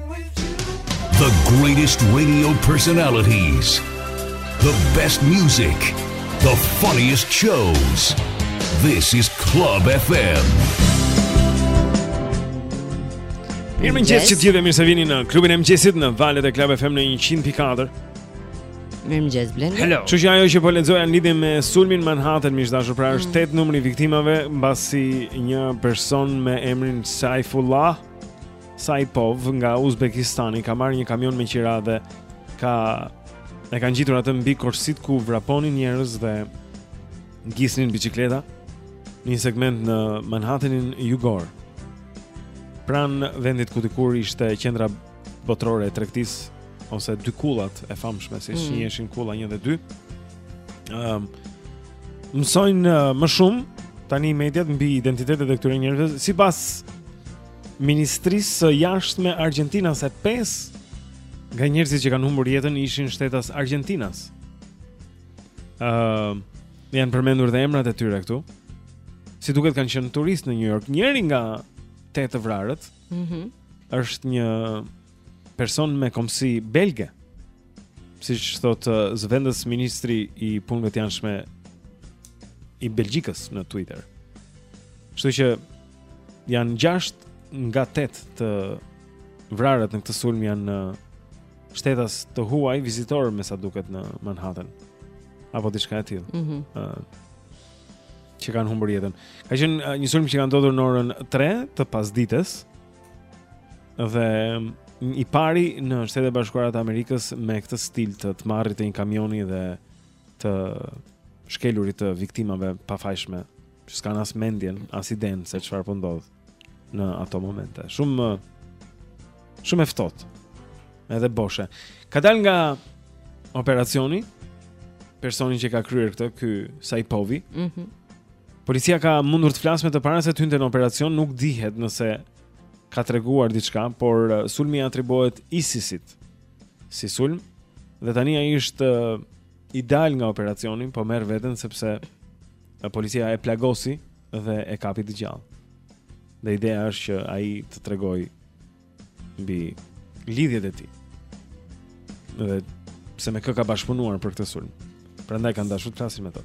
The greatest radio personalities. The best music. The funniest shows. This is Club FM. Mirëmëngjes të gjithëve mirë se vini në klubin e mëngjesit në valët e Club FM në 100.4 Mirëmëngjes Blendi Hello Kështu që ajo që po lexoja në lidhje me sulmin në Manhattan miq të dashur pra është 8 mm. numri i viktimave Mbasi një person me emrin Saifullah Saipov nga Uzbekistani ka marrë një kamion me qira dhe ka e ka ngjitur atë mbi korsitë ku vraponin njerëz dhe ngisnin biçikleta në një segment në Manhattanin jugor. Pranë vendit ku dikur ishte qendra botërore e tregtisë ose dy kullat e famshme siç mm. njiheshin kulla 1 dhe 2. Ëm um, mësojnë uh, më shumë tani mediat mbi identitetet e këtyre njerëzve sipas Ministrisë së Jashtme Argjentinase 5 nga njerëzit që kanë humbur jetën ishin shtetas argjentinas. Ëm uh, janë përmendur dhe emrat e tyre këtu. Si duket kanë qenë turistë në New York. Njëri nga tetë të vrarët. Mhm. Mm është një person me kombësi belge. Siç thotë uh, zëvendësministri i punëve të jashtme i Belgjikës në Twitter. Kështu që janë 6 nga 8 të vrarët në këtë sulm janë uh, shtetas të huaj vizitorë me sa duket në Manhattan apo diçka e tillë. Ëh. Mm -hmm. që kanë humbur jetën. Ka qenë uh, një sulm që ka ndodhur në orën 3 të pasdites. Dhe i pari në Shtetet e Bashkuara të Amerikës me këtë stil të të marrit të një kamioni dhe të shkelurit të viktimave të pafajshme që s'kan as mendjen, as idenë se çfarë po ndodh në ato momente. Shumë shumë e ftohtë. Edhe boshe. Ka dalë nga operacioni personi që ka kryer këtë, ky Saipovi. Mhm. Mm Policia ka mundur të flasë me të para se të hynte në operacion, nuk dihet nëse ka treguar diçka, por uh, sulmi atribuohet ISIS-it. Si sulm dhe tani ai është uh, i dalë nga operacioni, po merr veten sepse uh, policia e plagosi dhe e kapi të gjallë. Dhe ideja është që ai të tregojë mbi lidhjet e tij. Dhe se me kë ka bashkëpunuar për këtë sulm. Prandaj kanë dashur të flasin me të.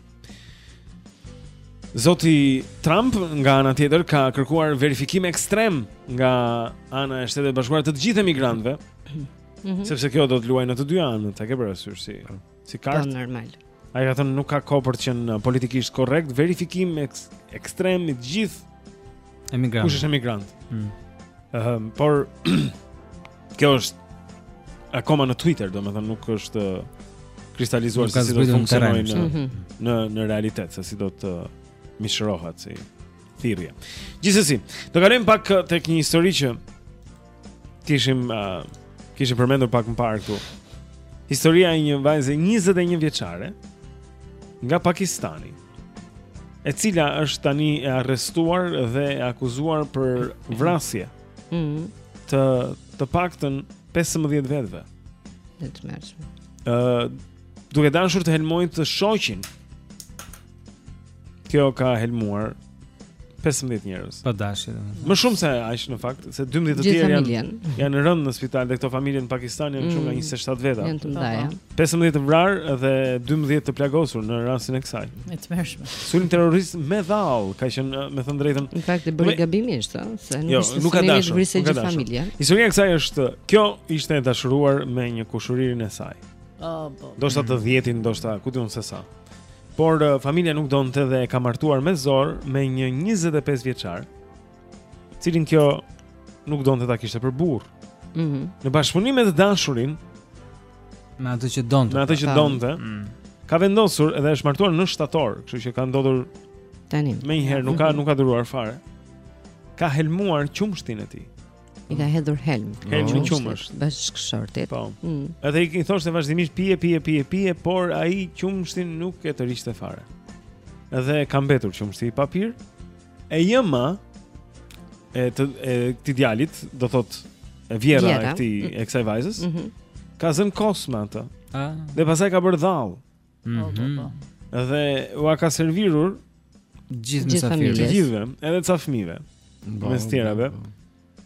Zoti Trump nga ana tjetër ka kërkuar verifikim ekstrem nga ana e Shteteve të Bashkuara të të gjithë emigrantëve. Mm -hmm. Sepse kjo do të luajë në të dy anët, ta kesh parasysh si. Si kartë. Po normal. Ai ka thënë nuk ka kohë për të qenë uh, politikisht korrekt, verifikim eks, ekstrem i të gjithë emigrantëve. Kush është emigrant? Ëh, mm. uh, por kjo është akoma në Twitter, domethënë nuk është uh, kristalizuar se si do të funksionojë në, mm -hmm. në në realitet, se si do të uh, mishërohet si thirrje. Gjithsesi, të kalojmë pak uh, tek një histori që kishim uh, kishim përmendur pak më parë këtu. Historia e një vajze 21 vjeçare nga Pakistani, e cila është tani e arrestuar dhe e akuzuar për vrasje. Mhm. Mm të të paktën 15 vetëve. E tmerrshme. Uh, duke dashur të helmojë të shoqin Kjo ka helmuar 15 njerëz. Pa dashje domethënë. Më shumë se aq në fakt, se 12 të tjerë janë janë rëndë në spital dhe këto familje në Pakistan janë shumë nga 27 mm. veta. Janë të mëdha. 15 të vrarë dhe 12 të plagosur në rastin e kësaj. E tmerrshme. Sulm terrorist me dhallë, ka qenë me thënë të drejtën. Në fakt e bëri gabimisht, ëh, se nuk jo, ishte nuk ka dashur, nuk ka dashur. Familja. Historia e kësaj është kjo ishte e dashuruar me një kushërinë e saj. Oh, po. Ndoshta të mm. dhjetin, do sa, ku di unë se sa. Por uh, familja nuk donte dhe e ka martuar me zor me një 25 vjeçar, të cilin kjo nuk donte ta kishte për burrë. Mhm. Mm në bashkëpunim me të dashurin, me atë që donte. Me atë që donte. Mm. Ka vendosur edhe është martuar në shtator, kështu që ka ndodhur tani. Menjëherë nuk ka mhm. nuk ka duruar fare. Ka helmuar qumshtin e tij. I ka hedhur helm. Helm në qumësht. Bashkëshortit. Po. Mm. Edhe i thoshte vazhdimisht pije, pije, pije, pije, por atë qumështi nuk e tërhiqte fare. Edhe ka mbetur qumështi i papir. E jëma e të e këtij djalit, do thot e vjehrra e këtij e kësaj vajzës. Mm -hmm. Ka zënë kos me atë. Ah. Dhe pastaj ka bërë dhallë. Mm -hmm. Dhe ua ka servirur gjithëve edhe ca fëmijëve. Gjithëve, edhe ca fëmijëve. Mes tjerave.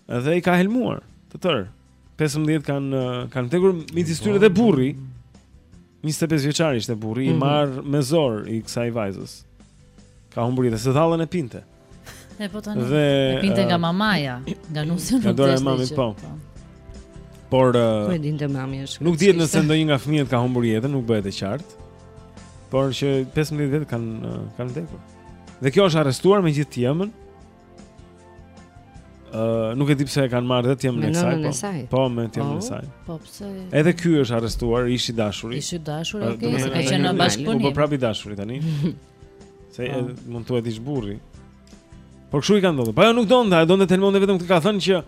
Dhe i ka helmuar të tërë. 15 kanë kanë vdekur midis tyre dhe burri. 25 vjeçar ishte burri mm -hmm. i mhm. marrë me zor i kësaj vajzës. Ka humbur jetën se dhallën e pinte. E po tani. Dhe e pinte nga mamaja, nga nusja nuk donte mamit po. po. Por uh, e dinte mami është. Nuk dihet nëse ndonjë nga fëmijët ka humbur jetën, nuk bëhet e qartë. Por që 15 vetë kanë uh, kanë vdekur. Dhe kjo është arrestuar me gjithë t'ëmën Uh, nuk e di pse e kanë marrë dhe t'ëmën e kësaj, po. Saj. Po, me t'ëmën e oh, saj. Po, pse? Edhe ky është arrestuar, ish i dashuri. Ish i dashuri, okay, se ka qenë në bashkëpunim. Po, po prapë i dashuri tani. Se ah. e, mund të thuhet ish burri. Por kshu i ka ndodhur. Po ajo nuk donte, ajo donte helmonte vetëm këtë ka thënë që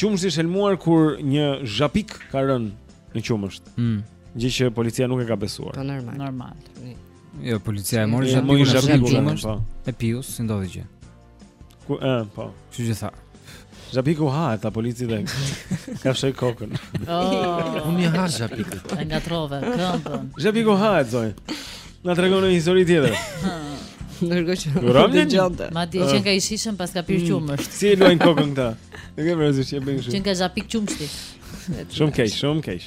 qumështi është helmuar kur një zhapik ka rënë në qumësht. Mm. Gjë që policia nuk e ka besuar. Po normal. Normal. Jo, policia e mori zhapikun e zhapikun. Po. E piu, si ndodhi gjë. Ku e, po. Kështu që tha. Zhapiku ha ta polici dhe ka fsheh kokën. Oh. Unë ha Zhapiku. Ai ngatërrove këmbën. Zhapiku ha e zoj. Na tregon një histori tjetër. Ndërkohë që Durami dëgjonte. Madje që nga i shishëm pas ka pirë mm. qumësht. Si e luajnë kokën këta? Nuk e vë re ti që e bëjnë shumë. Që nga zhapik qumështi. Shumë keq, shumë keq.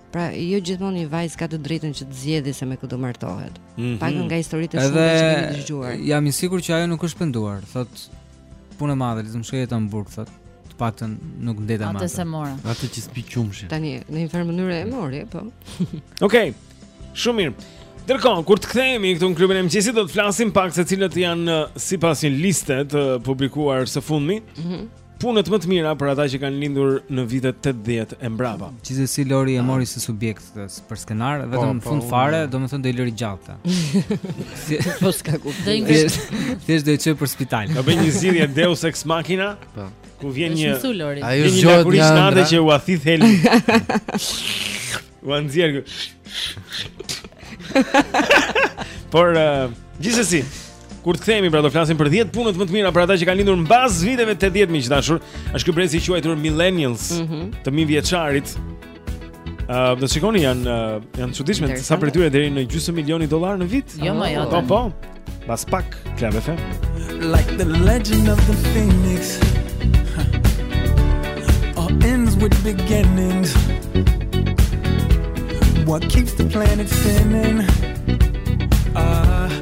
Pra, jo gjithmonë një vajzë ka të drejtën që të zgjedhë se me kë do martohet. Mm -hmm. Pak nga historitë e shumta që kemi dëgjuar. Jam i sigurt që ajo nuk është penduar, thotë punë e madhe, le të më shkojë jeta në burg, thotë të paktën nuk ndejta me atë. S'e mora. Atë që s'pi qumshtin. Tani në një farë mënyrë e mori, po. Okej. Okay. Shumë mirë. Ndërkohë, kur të kthehemi këtu në klubin e mëngjesit do të flasim pak se cilat janë uh, sipas një liste të publikuar së fundmi. Mm -hmm. Punët më të mira për ata që kanë lindur në vitet 80 e mbrapa. Gjithsesi Lori e mori si subjekt këtë për skenar, po, vetëm në po, fund fare, domethënë do i lërë gjallë. Po s'ka kuptim. Thjesht do i çoj për spital. Do bëj një zgjidhje Deus ex machina. Po. Ku vjen një Ajo zgjohet nga ëndrra që u avit helmi. U anxhier. Por uh, gjithsesi Kur të kthehemi pra do flasim për 10 punët më të mira për ata që kanë lindur mbas viteve 80 miq të dashur. Është ky brezi i quajtur millennials, mm -hmm. të mijë vjeçarit. Ëh, uh, do shikoni janë uh, janë të çuditshme disa prej tyre deri në gjysmë milioni dollar në vit. Jo, më jo. Po, po. Pas pak Club FM. Like the legend of the phoenix. Huh. All ends with beginnings. What keeps the planet spinning?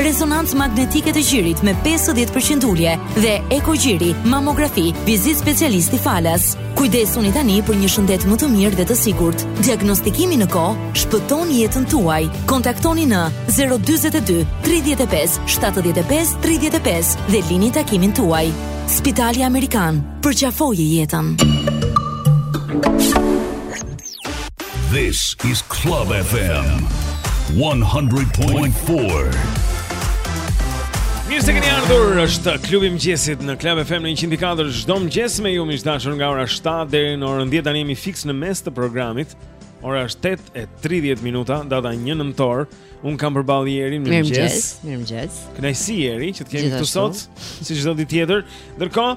rezonancë magnetike të gjirit me 50% ulje dhe ekogjiri, mamografi, vizitë specialisti falas. Kujdesuni tani për një shëndet më të mirë dhe të sigurt. Diagnostikimi në kohë shpëton jetën tuaj. Kontaktoni në 042 35 75 35 dhe lini takimin tuaj. Spitali Amerikan, përqafoje jetën. This is Club FM 100.4. Mirë se keni ardhur, është klubi i mëngjesit në Club FM në 100.4 Çdo mëngjes me ju miq të dashur nga ora 7 deri në orën 10 Tani jemi fiks në mes të programit Ora është 8 e 30 minuta, data 1 nëntor Unë kam përballë Erin, mirëmëngjes Mirëmëngjes Kënaqësi Eri, që të kemi këtu sot Si çdo ditë tjetër Ndërkohë,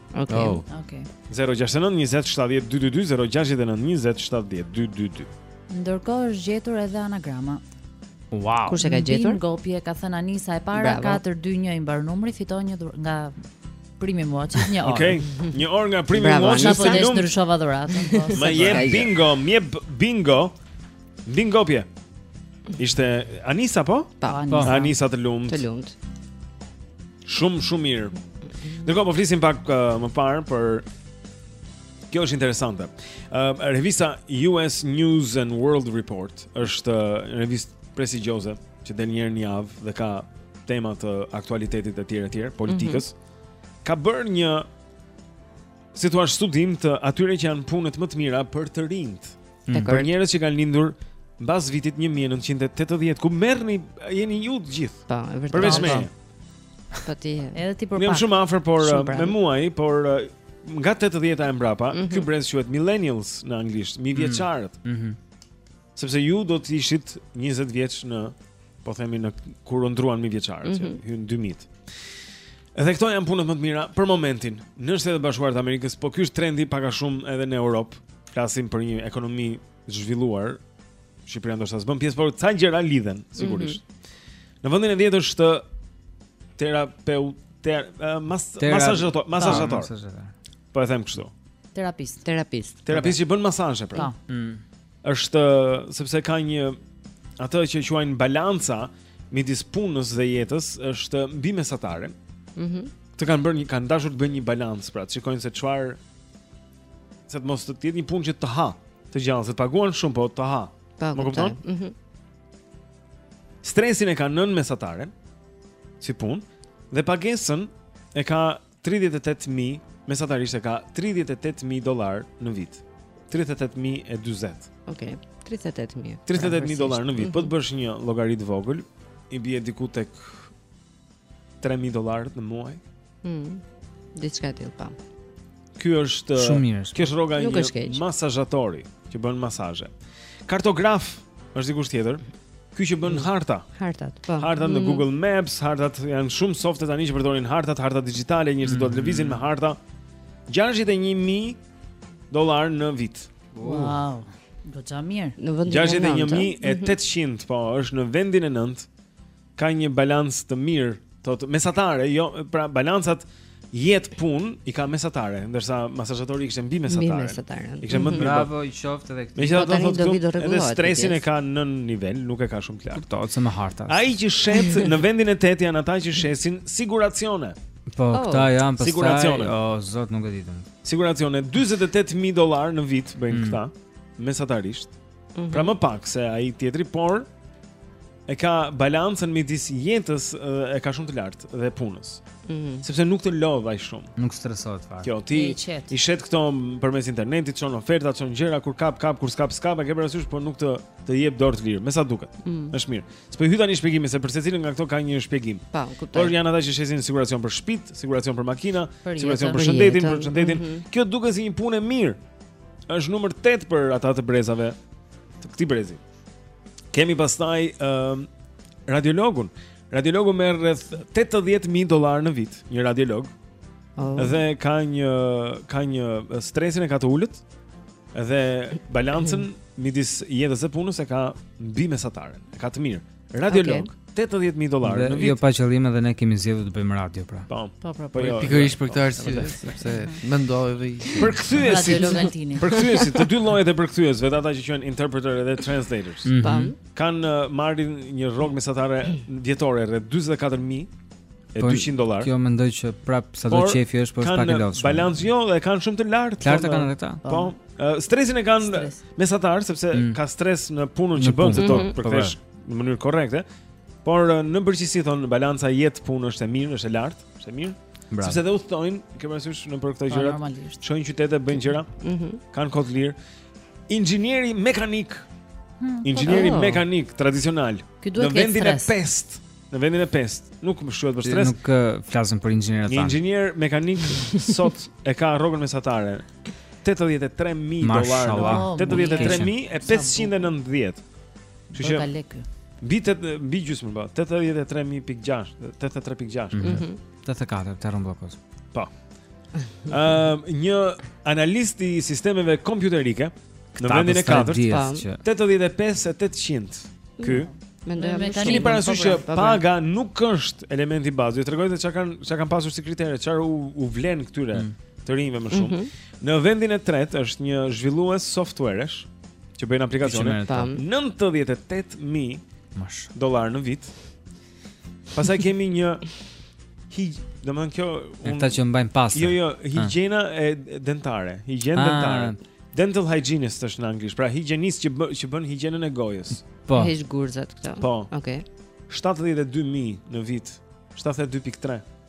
Okej. Okay. Oh. Okej. Okay. 069 20 70 222 069 20 70 222. Ndërkohë është gjetur edhe anagrama. Wow. Kush e ka gjetur? Gopi e ka thënë Anisa e para 421 i mbaron numri, fiton një nga Premium Watch, një orë. Okej. Okay. Një orë nga Premium Watch, sa po desh ndryshova dhuratën. Po, më jep bingo, më jep bingo. Bingo pje. Ishte Anisa po? Po, Anisa. Anisa të lumtë. Të lumtë. Shumë shumë mirë. Ndërkohë po flisnim pak uh, më parë për Kjo është interesante. Uh, revista US News and World Report është uh, revistë prestigjioze që del një herë në javë dhe ka tema të aktualitetit e tjerë e tjerë, politikës. Mm -hmm. Ka bërë një si t'thuash studim të atyre që janë punët më të mira për të rinjtë. Mm. Për njerëz që kanë lindur mbas vitit 1980 ku merrni jeni ju të gjithë. Po, e vërtetë. Përveç meje. Po ti. Edhe ti për pak. Jam shumë afër por uh, me muaj, por uh, nga 80-ta e mbrapa, mm -hmm. ky brez quhet millennials në anglisht, mijëvjeçarët. Mm -hmm. Sepse ju do të ishit 20 vjeç në, po themi në kur u ndërruan mijëvjeçarët, mm -hmm. hyn 2000. Edhe këto janë punët më të mira për momentin. Në Shtetet e Bashkuara të Amerikës, po ky është trendi pak a shumë edhe në Europë. Flasim për një ekonomi të zhvilluar. Shqipëria ndoshta s'bën pjesë, por ca gjëra lidhen sigurisht. Mm -hmm. Në vendin e 10 është terapeut ter, uh, mas, Tera, masazhator, po, masazhator. Po e them kështu. Terapist. Terapist. Terapist që bën masazhe pra. Po. Mm. Është sepse ka një atë që quajnë balanca midis punës dhe jetës është mbi mesatare. Mhm. Mm të kanë bërë një kanë dashur të bëjnë një balancë, pra të shikojnë se çfarë se të mos të jetë një punë që të ha, të gjallë, se të paguan shumë, po të ha të gjallë. Po, më kupton? Mhm. Mm Stresin e kanë nën mesatare si punë dhe pagesën e ka 38000 mesatarisht e ka 38000 dollar në vit. 38040. Okej, okay. 38000. 38000 dollar në vit. Mm -hmm. Po të mhm. bësh një llogari të vogël, i bie diku tek 3000 dollar në muaj. Mm. Diçka e tillë pra. Po. Ky është shumë mirë. Kjo është rroga e një masazhatori që bën masazhe. Kartograf është dikush tjetër. Ky që bën harta. Hartat, po. Hartat në mm. Google Maps, hartat janë shumë softe tani që përdorin hartat, harta digjitale, njerëzit duan të mm. lëvizin me harta. 61000 dollar në vit. Wow. Do të jam mirë. Në vendin e 9. 61800, po, është në vendin e 9. Ka një balancë të mirë Thotë mesatare, jo, pra balancat jetë punë i ka mesatare, ndërsa masazhatori kishte mbi mesatare. Mbi mesatare. I kishte më të mhm. bravo i qoftë edhe këtë. Megjithatë do të thotë këtu edhe stresin e ka nën nivel, nuk e ka shumë të lartë. Kuptohet se me harta. Ai që shet në vendin e tetë janë ata që shesin siguracione. Po, oh. këta janë pastaj. Siguracione. O oh, zot, nuk e di tani. Siguracione 48000 dollar në vit bëjnë mm. këta mesatarisht. Mm -hmm. Pra më pak se ai tjetri, por e ka balancën midis jetës e ka shumë të lartë dhe punës. Mm -hmm. Sepse nuk të lodh ai shumë. Nuk stresohet fare. Kjo ti i shet këto përmes internetit, çon oferta, çon gjëra kur kap kap, kur s'kap s'kap, e ke parasysh po nuk të të jep dorë të lirë, me sa duket. Mm -hmm. Është mirë. S'po hyj tani në shpjegime se për secilin nga këto ka një shpjegim. Po, kuptoj. Por janë ata që shesin siguracion për shtëpi, siguracion për makina, për siguracion për shëndetin, për shëndetin. Mm -hmm. Kjo duket si një punë e mirë. Është numër 8 për ata të brezave të këtij brezi. Kemi pastaj ë uh, radiologun. Radiologu merr rreth 80000 dollarë në vit, një radiolog. Oh. Dhe ka një ka një stresin e ka të ulët dhe balancën midis jetës e punës e ka mbi mesataren. E ka të mirë. Radiolog. Okay. 80 mijë dollarë në vit. Jo pa qëllim edhe ne kemi zgjedhur të bëjmë radio pra. Po. Po pra. Po, po jo, pikërisht jo, për këtë po, arsye sepse mendoj dhe përkthyesit. Përkthyesit, të dy llojet e përkthyesve, ata që quhen interpreter dhe translators. Mhm. Po. Kanë uh, marrin një rrogë mesatare vjetore rreth 44000 e 200 po, dollarë. Kjo mendoj që prap sado qejfi është po është pak e lodhshme. Kanë balancë jo dhe kanë shumë të lartë. Të lartë kanë edhe këta. Po. Uh, stresin e kanë mesatar sepse mm. ka stres në punën që bën se do mhm. përkthesh në mënyrë korrekte. Por në përgjithësi thonë balanca jetë punë është e mirë, është e lartë, është e mirë. Bravo. Sepse dhe udhtojnë, ke parasysh në për këto po, gjëra. Shohin qytete, bëjnë gjëra. Mhm. Mm Kanë kohë të lirë. Inxhinieri mekanik. Hmm, Inxhinieri oh. mekanik tradicional. Në vendin e 5. Në vendin e 5. Nuk më shkruhet për stres. Nuk flasim për inxhinierat tanë. Një inxhinier mekanik sot e ka rrogën mesatare. 83000 dollarë. 83590. Kështu që ka lek ky. Mbi tet mbi gjysmë po, 83000.6, 83.6. Mm -hmm. 84 ta rrumbullakos. Po. Ëm ehm, uh, një analist i sistemeve kompjuterike në vendin e katërt, 85 800. Ky mm. Mendoj me tani. Keni parasysh që paga nuk është elementi bazë. Ju tregojnë se çka kanë çka kanë pasur si kritere, çfarë u, u vlen këtyre mm. të rinjve më shumë. Mm -hmm. Në vendin e tretë është një zhvillues softuerësh. që bëjnë aplikacione. 98000 mash dollarë në vit. Pastaj kemi një hig, domethënë kjo unë ata që mbajnë pas. Jo, jo, ah. higjiena dentare, higjienë ah. dentare. Dental hygienist është në anglisht, pra higjienist që bë, që bën higjienën e gojës. Po. Heq gurëzat këto. Po. Okej. Okay. 72000 në vit. 72.3.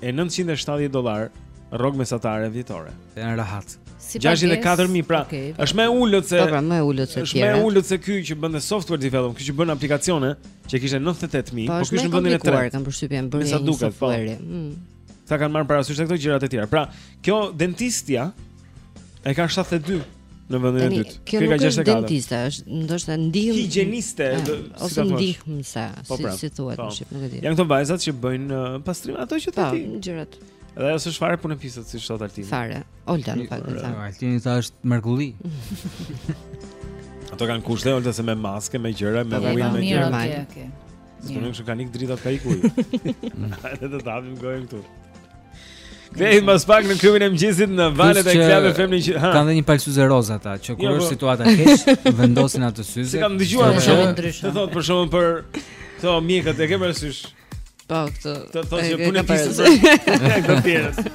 e 970 dollarë rrogë mesatare vjetore. Janë rehat. Si 64000 pra. Okay. Është më ulët se. Po pra, më ulët se tjerë. Është më ulët se ky që bënte software development, ky që bën aplikacione, që kishte 98000, po, po ky është në vendin e tretë. Kam përshtypjen bën një po. software. Mm. Siç duket këta kanë marrë parasysh këto gjërat e tjera. Pra, kjo dentistja E ka 72 në vendin e dytë. Kjo nuk është dentiste, është ndoshta ndihmë higjieniste, ose ndihmëse, po, si pra, si thuhet po. në shqip, nuk e di. Janë këto vajzat që bëjnë uh, pastrim ato që the ti. Po, gjërat. Dhe ajo s'është fare punë e pisët siç thotë Altini. Fare. Olta në fakt. Jo, Altini tha është mrekulli. Ato kanë kushte Olta se me maske, me gjëra, me po, ujë, me gjëra. Se për momentin kanë ikë dritat ka ikë uji. Hajde të të hapim gojën këtu. Kthehemi pas pak në klubin e mëngjesit në valët e Club FM-it që ha. Kanë një palë syze roza ata, që kur jo, është po. situata keq, vendosin ato syze. Si kam dëgjuar më shumë ndryshe. Do thotë për shkakun për këto mjekët e kemi parasysh. Po, këto. Do thotë që punë të tjerë.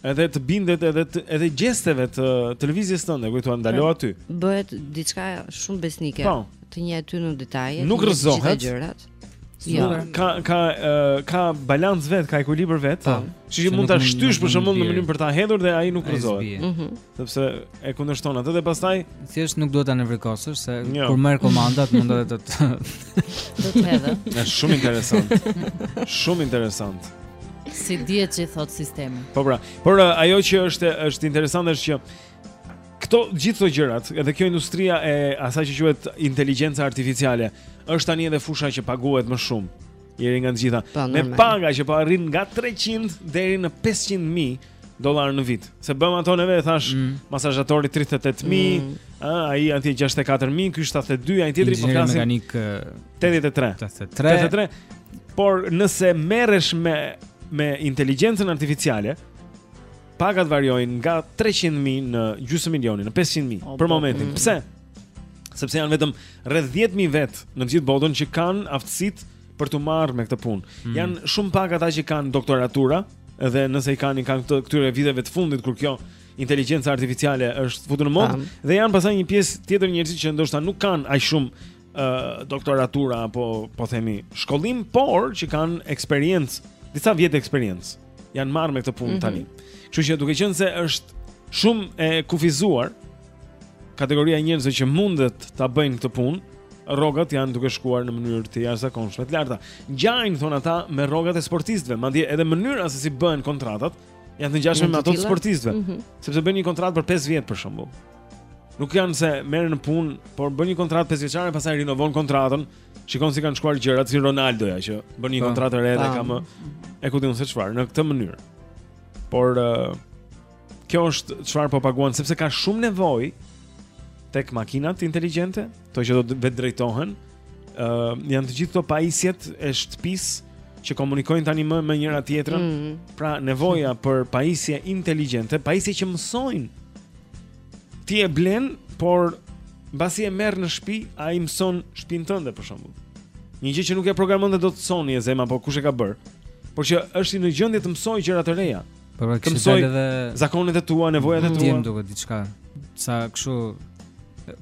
Edhe të bindet edhe të, edhe gjesteve të lëvizjes tënde, kur thua ndalo pra, aty. Bëhet diçka shumë besnike. Po. Të njeh aty në detaje, nuk rrëzohet gjërat. Jo. Ka ka uh, ka balancë vet, ka ekuilibër vet. Po. Që mund ta shtysh për shembull në mënyrë për ta hedhur dhe ai nuk rrëzohet. Mhm. Mm sepse e kundërshton atë dhe pastaj thjesht nuk duhet ta nevrikosësh se jo. kur merr komandat mund edhe të të do të hedhë. Është shumë interesant. Shumë interesant. S'i dihet ç'i thotë sistemi. Po pra, por uh, ajo që është është interesante është që këto gjithë këto gjërat, edhe kjo industria e asaj që quhet inteligjenca artificiale, është tani edhe fusha që paguhet më shumë. Deri nga të gjitha. Pa, po, me paga që po arrin nga 300 deri në 500 mijë dollar në vit. Se bëmë ato neve, thash, mm. masazhatori 38000, mm. ë, ai atje 64000, ky 72, ai tjetri po flasim. Mekanik 83. 83. 83. Por nëse merresh me me inteligjencën artificiale, pagat variojnë nga 300.000 në gjysmë milioni, në 500.000 oh, për po. momentin. Mm. Pse? Sepse janë vetëm rreth 10.000 vetë në gjithë botën që kanë aftësitë për t'u marrë me këtë punë. Mm. Janë shumë pak ata që kanë doktoratura dhe nëse i kanë, i kanë të këtyre viteve të fundit kur kjo inteligjenca artificiale është futur në modë. Tamam. dhe janë pastaj një pjesë tjetër njerëzit që ndoshta nuk kanë aq shumë uh, doktoratura apo po themi shkollim, por që kanë eksperiencë, disa vjet eksperiencë. Janë marrë me këtë punë mm -hmm. tani. Kështu që duke qenë se është shumë e kufizuar, kategoria e njerëzve që mundet ta bëjnë këtë punë, rrogat janë duke shkuar në mënyrë të jashtëzakonshme të larta. Ngjajnë thonë ata me rrogat e sportistëve, madje edhe mënyra se si bëhen kontratat janë të ngjashme me ato të sportistëve, mm -hmm. sepse bën një kontratë për 5 vjet për shembull. Nuk janë se merren në punë, por bën një kontratë 5 vjeçare, pastaj rinovon kontratën. Shikon si kanë shkuar gjërat si Ronaldoja që bën një po. kontratë re dhe ka më e ku di unë se çfarë në këtë mënyrë. Por uh, Kjo është çfarë po paguan sepse ka shumë nevojë tek makinat inteligjente, ato që do të vetëdrejtohen. Ë uh, janë të gjithë këto pajisjet e shtëpisë që komunikojnë tani më me njëra-tjetrën. Mm -hmm. Pra nevoja për pajisje inteligjente, pajisje që mësojnë. Ti e blen, por mbasi e merr në shtëpi, ai mëson shtëpinë tënde për shembull. Një gjë që nuk e programon dhe dot sot, e zëmë, po kush e ka bërë? Por që është në gjendje të mësojë gjëra të reja. Po pra, kështu mëson edhe zakonet e tua, nevojat e mm, tua. Ndjen duket diçka. Sa kështu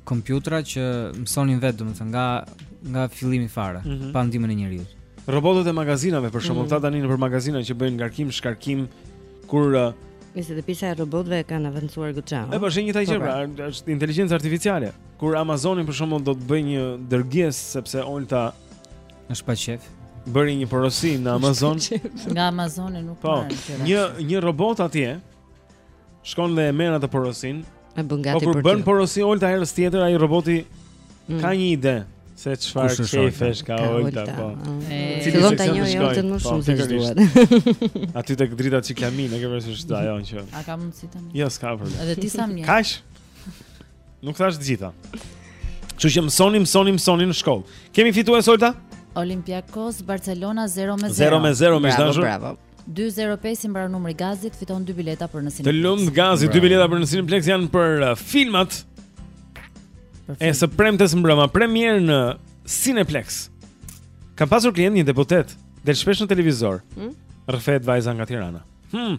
kompjutra që mësonin vetë, domethënë nga nga fillimi fare, mm -hmm. pa ndihmën e njeriut. Robotët e magazinave, për shembull, mm -hmm. ka tani nëpër magazina që bëjnë ngarkim, shkarkim kur Në fakt pjesa e robotëve e kanë avancuar goxha. Po po, është e njëjta gjë, pra, pra, është inteligjencë artificiale. Kur Amazoni për shembull do të bëjë një dërgesë sepse Olta Është pa qejf. Bëri një porosi në Amazon. Nga Amazoni nuk po. Një një robot atje shkon dhe e merr atë porosin. E bën gati po, për ty. Po bën porosi Olta herës tjetër ai roboti mm. ka një ide se çfarë qejfesh ka Olta po. Fillon ta njohë Oltën më po, shumë se duhet. Aty tek drita çiklamin, e ke vërsur çdo ajo që. A ka mundësi tani? Jo, s'ka problem. Edhe ti sa mirë. Kaq. Nuk thashë të gjitha. Kështu që mësoni, mësoni, mësoni në shkollë. Kemi fituar e s'Olta? Olympiakos Barcelona 0 me 0. 0 me 0 me dashur. Bravo. 205 i mbaron numri Gazi, fiton dy bileta për në Cineplex. Të lumtë Gazi, dy bileta për në Cineplex janë për uh, filmat. E së premtes mbrëma, premierë në Cineplex. Kam pasur klient një deputet, del shpesh në televizor. Hmm? Rrëfehet vajza nga Tirana. Hmm.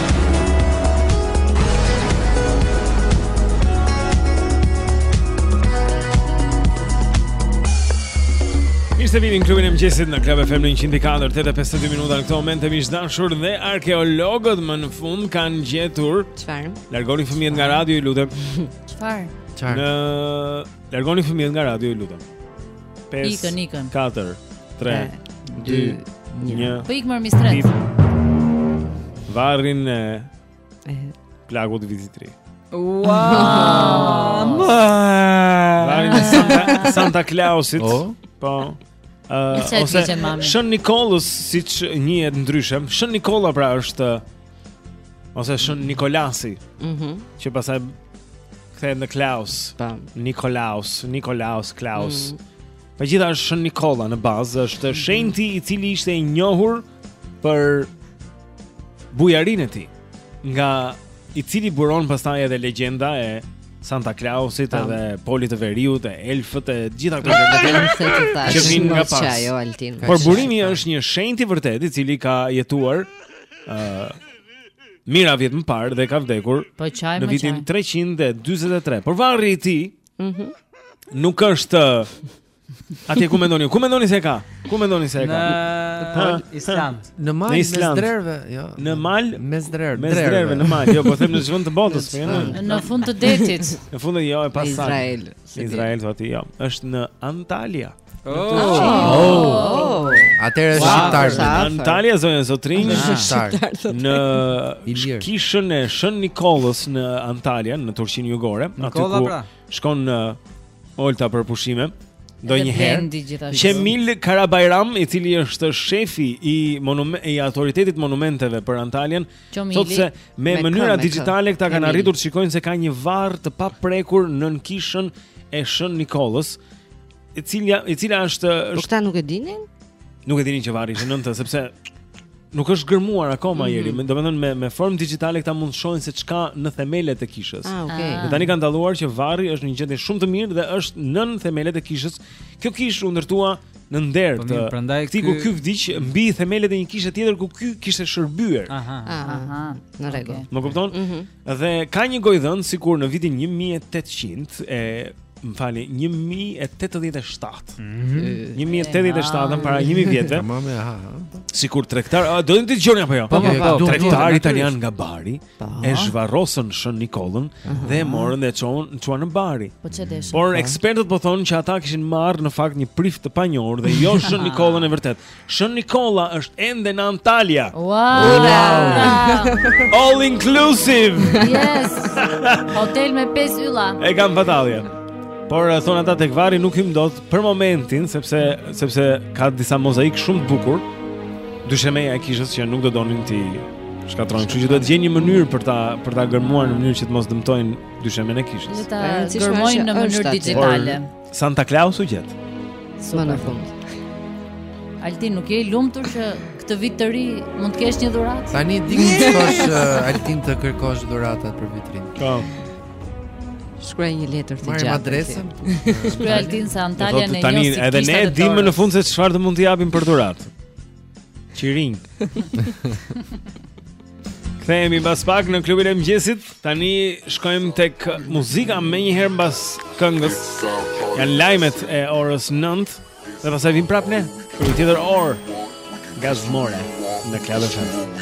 Mirë se vini në klubin e mëngjesit në Club FM 104 8:52 minuta në këtë momente miq të dashur dhe arkeologët më në fund kanë gjetur çfarë? Largoni fëmijët nga radio, ju lutem. Çfarë? Çfarë? Në largoni fëmijët nga radio, ju lutem. 5 Ikën, ikën. 4 3 2 1 Po ik mërë mistret Pip. Varrin e Plakut të Vitit të Ri Wow Varrin e Santa, Santa Clausit Oh. Po Uh, Në qaj ose fliqen mami. Shën Nikollës, siç njihet ndryshe Shën Nikolla pra është uh, Ose shën Nikolasi. Mhm. Mm që pastaj kthehet në Klaus. Po. Nikolaus, Nikolaus Klaus. Mm -hmm. Po gjithsesi është Shën Nikola në bazë, është mm -hmm. shenjti i cili ishte i njohur për bujarinë e tij, nga i cili buron pastaj edhe legjenda e Santa Clausit Tam. edhe Polit të Veriut e Elfët e të gjitha këto gjëra që vijnë nga pas. Por burimi është një shenjt i vërtetë i cili ka jetuar ë uh, mijëra vjet më parë dhe ka vdekur po qaj, në vitin 343. Por varri i tij ëh mm nuk është Atje ku mendoni? Ku mendoni se ka? Ku mendoni se ka? Në Island. Në mal mes drerëve, jo. Në mal mes drerëve. Mes drerëve në mal, jo, po them në ç'vend të botës, po jeni. Në fund të detit. Në fund jo, e pastaj. Izrael. Izrael thotë jo. Është në Antalya. Oh. Oh. Atëherë është shqiptar. Antalya zonja e zotërinj është shqiptar. Në kishën e Shën Nikollës në Antalya, në Turqinë jugore, aty ku pra. shkon Olta për pushime. Ndonjëherë. Xhemil Karabajram, i cili është shefi i monument i autoritetit të monumenteve për Antalien, thotë se me, me mënyra digjitale këta kanë arritur të shikojnë se ka një varr të paprekur nën kishën e Shën Nikollës e cila e cila është po është Këta nuk e dinin? Nuk e dinin që varri ishte nën të sepse nuk është gërmuar akoma mirë, domethënë me me formë digjitale këta mund të shohin se ç'ka në themelet e kishës. Ah, okay. Dhe tani kanë dalluar që varri është në gjendje shumë të mirë dhe është nën themelet e kishës. Kjo kishë u ndërtua në nder të. Po prandaj ky ku ky vdiq mbi themelet e një kishe tjetër ku ky kishte shërbyer. Aha. Aha. Në rregull. Okay. Më kupton? Mm -hmm. Dhe ka një gojëdhënë sikur në vitin 1800 e më falni 1087. Mm -hmm. 1087 para 1000 vjetëve. Tamam e ha. Sikur tregtarë, do të dëgjoni apo jo? Po, po, po, tregtarë italianë nga Bari e zhvarrosën Shën Nikollën dhe e morën dhe çon çuan në Bari. Po ç'e deshën. Por ekspertët po thonë që ata kishin marrë në fakt një prift të panjohur dhe jo Shën Nikollën e vërtetë. Shën Nikolla është ende në Antalya. Wow. wow. All inclusive. Yes. Hotel me 5 ylla. E kam fatallja. Por eh, thonë ata tek varri nuk hyjmë dot për momentin sepse sepse ka disa mozaikë shumë të bukur. Dyshemeja e kishës që nuk do donin t'i shkatërrojnë, kështu që duhet të gjejnë një mënyrë për ta për ta gërmuar në mënyrë që të mos dëmtojnë dyshemenë e kishës. Le ta gërmojnë në mënyrë digjitale. Santa Claus u gjet. Më në fund. Altin nuk je i lumtur që këtë vit të ri mund të kesh një dhuratë. Tani di ku të shkosh uh, Altin të kërkosh dhuratat për Vitin e Ri. Po. Shkruaj një letër të gjatë. Merr adresën. Shkruaj Altin se Antalya në një. Tani edhe ne e dimë më në fund se çfarë do mund t'i japim për dhuratë. Qirinj. Kthehemi mbas pak në klubin e mëngjesit. Tani shkojmë tek muzika menjëherë mbas këngës janë lajmet e orës 9 dhe pastaj vijmë prapë ne për një tjetër orë gazmore në klubin e mëngjesit.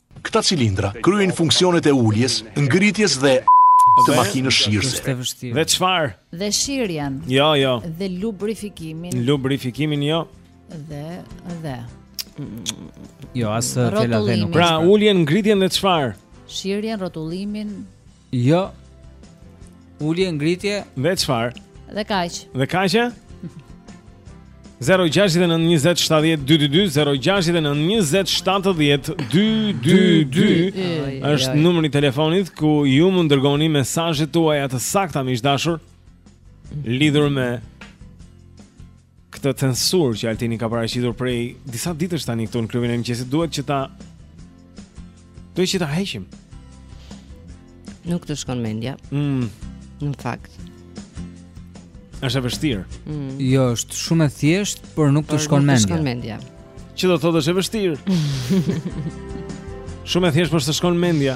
Këta cilindra kryejnë funksionet e uljes, ngritjes dhe të makinës shirëse. Dhe çfarë? Dhe shirjen. Jo, jo. Dhe lubrifikimin. Lubrifikimin jo. Dhe dhe. Jo, as fjala dhe nuk. Pra, uljen, ngritjen dhe çfarë? Shirjen, rrotullimin. Jo. Ulje ngritje. Dhe çfarë? Dhe kaq. Dhe kaq. 0692070222 është numri i telefonit ku ju mund të dërgoni mesazhet tuaja të sakta miq të dashur lidhur me këtë censurë që Altini ka paraqitur prej disa ditësh tani këtu në klubin e mëngjesit duhet që ta duhet që ta heqim. Nuk të shkon mendja. Mm. Në fakt. Është e vështirë. Mm. Jo, është shumë e thjeshtë, por nuk të shkon mendja. Nuk të shkon mendja. Që do të thotë është e vështirë. shumë e thjeshtë, por s'të shkon mendja.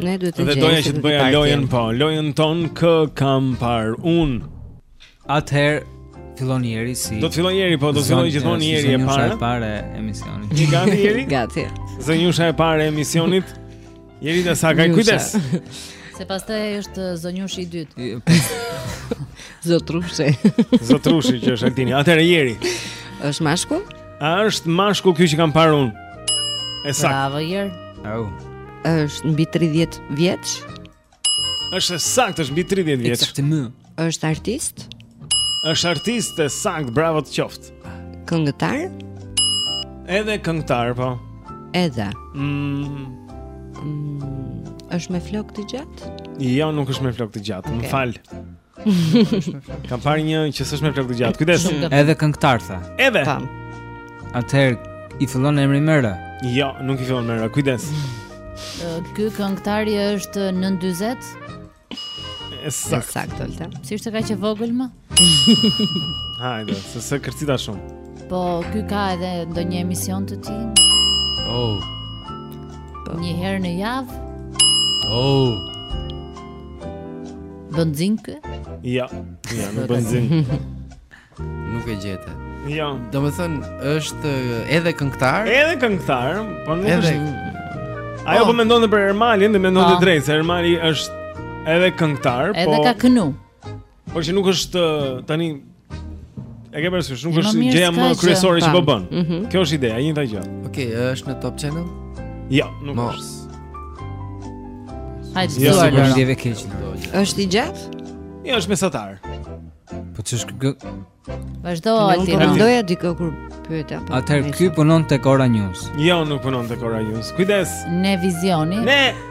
Ne duhet të gjejmë. Dhe doja që të bëja lojën po, lojën tonë kë kam parë unë. Atëherë fillon Jeri si. Do të fillojë Jeri po, do të fillojë gjithmonë Jeri e para. Zonjusha e parë e emisionit. Ti gati Jeri? Gati. Zonjusha e parë e emisionit. Jeri da sa ka kujdes. Se pastaj është zonjushi i dytë Zotrushi Zotrushi që është Altini Atëherë Jeri është mashkull? A është mashkull ky që kam parë unë? E saktë. Bravo Jeri. Au. Është mbi 30 vjeç? Është saktë, është mbi 30 vjeç. Eksaktë më. Është artist? Është artist, e saktë, bravo të qoftë. Këngëtar? Edhe këngëtar, po. Edhe. Mm. Mm, është me flok të gjatë? Jo, nuk është me flokë të gjatë. Okay. Më fal. Kam parë një që s'është me flokë të gjatë. Kujdes. Edhe këngëtar tha. Edhe. Tam. Atëherë i fillon emri me R. Jo, nuk i fillon me R. Kujdes. Ky këngëtari është nën 40. E saktë. E saktë, Olta. Si ishte kaq e vogël më? Hajde, se s'e kërcita shumë. Po, ky ka edhe ndonjë emision të tij. Oh. Po. Një herë në javë. Oh. Bon Zing? Jo, jo, në Zing. Nuk e gjete. Jo. Domethënë, është edhe këngëtar? Edhe këngëtar, po nuk edhe... është... Ajo oh. po mendonte për Ermalin dhe mendonte po. drejt, se Ermali është edhe këngëtar, po... Edhe ka kënu. Por se nuk është tani E ke parasysh, nuk është gjëja më kryesore që po bën. Mhm. Kjo është ideja, nejse ta gjejë. Okej, është në Top Channel? Jo, nuk është. Hajde, jo, duar. Jo, është keq. Është i gjatë? Jo, është mesatar. Po ç'është kjo? Vazhdo Altin. Mendoja dikë kur pyeta. Po Atëherë ky punon tek Ora News. Jo, nuk punon tek Ora News. Kujdes. Në Vizioni. Ne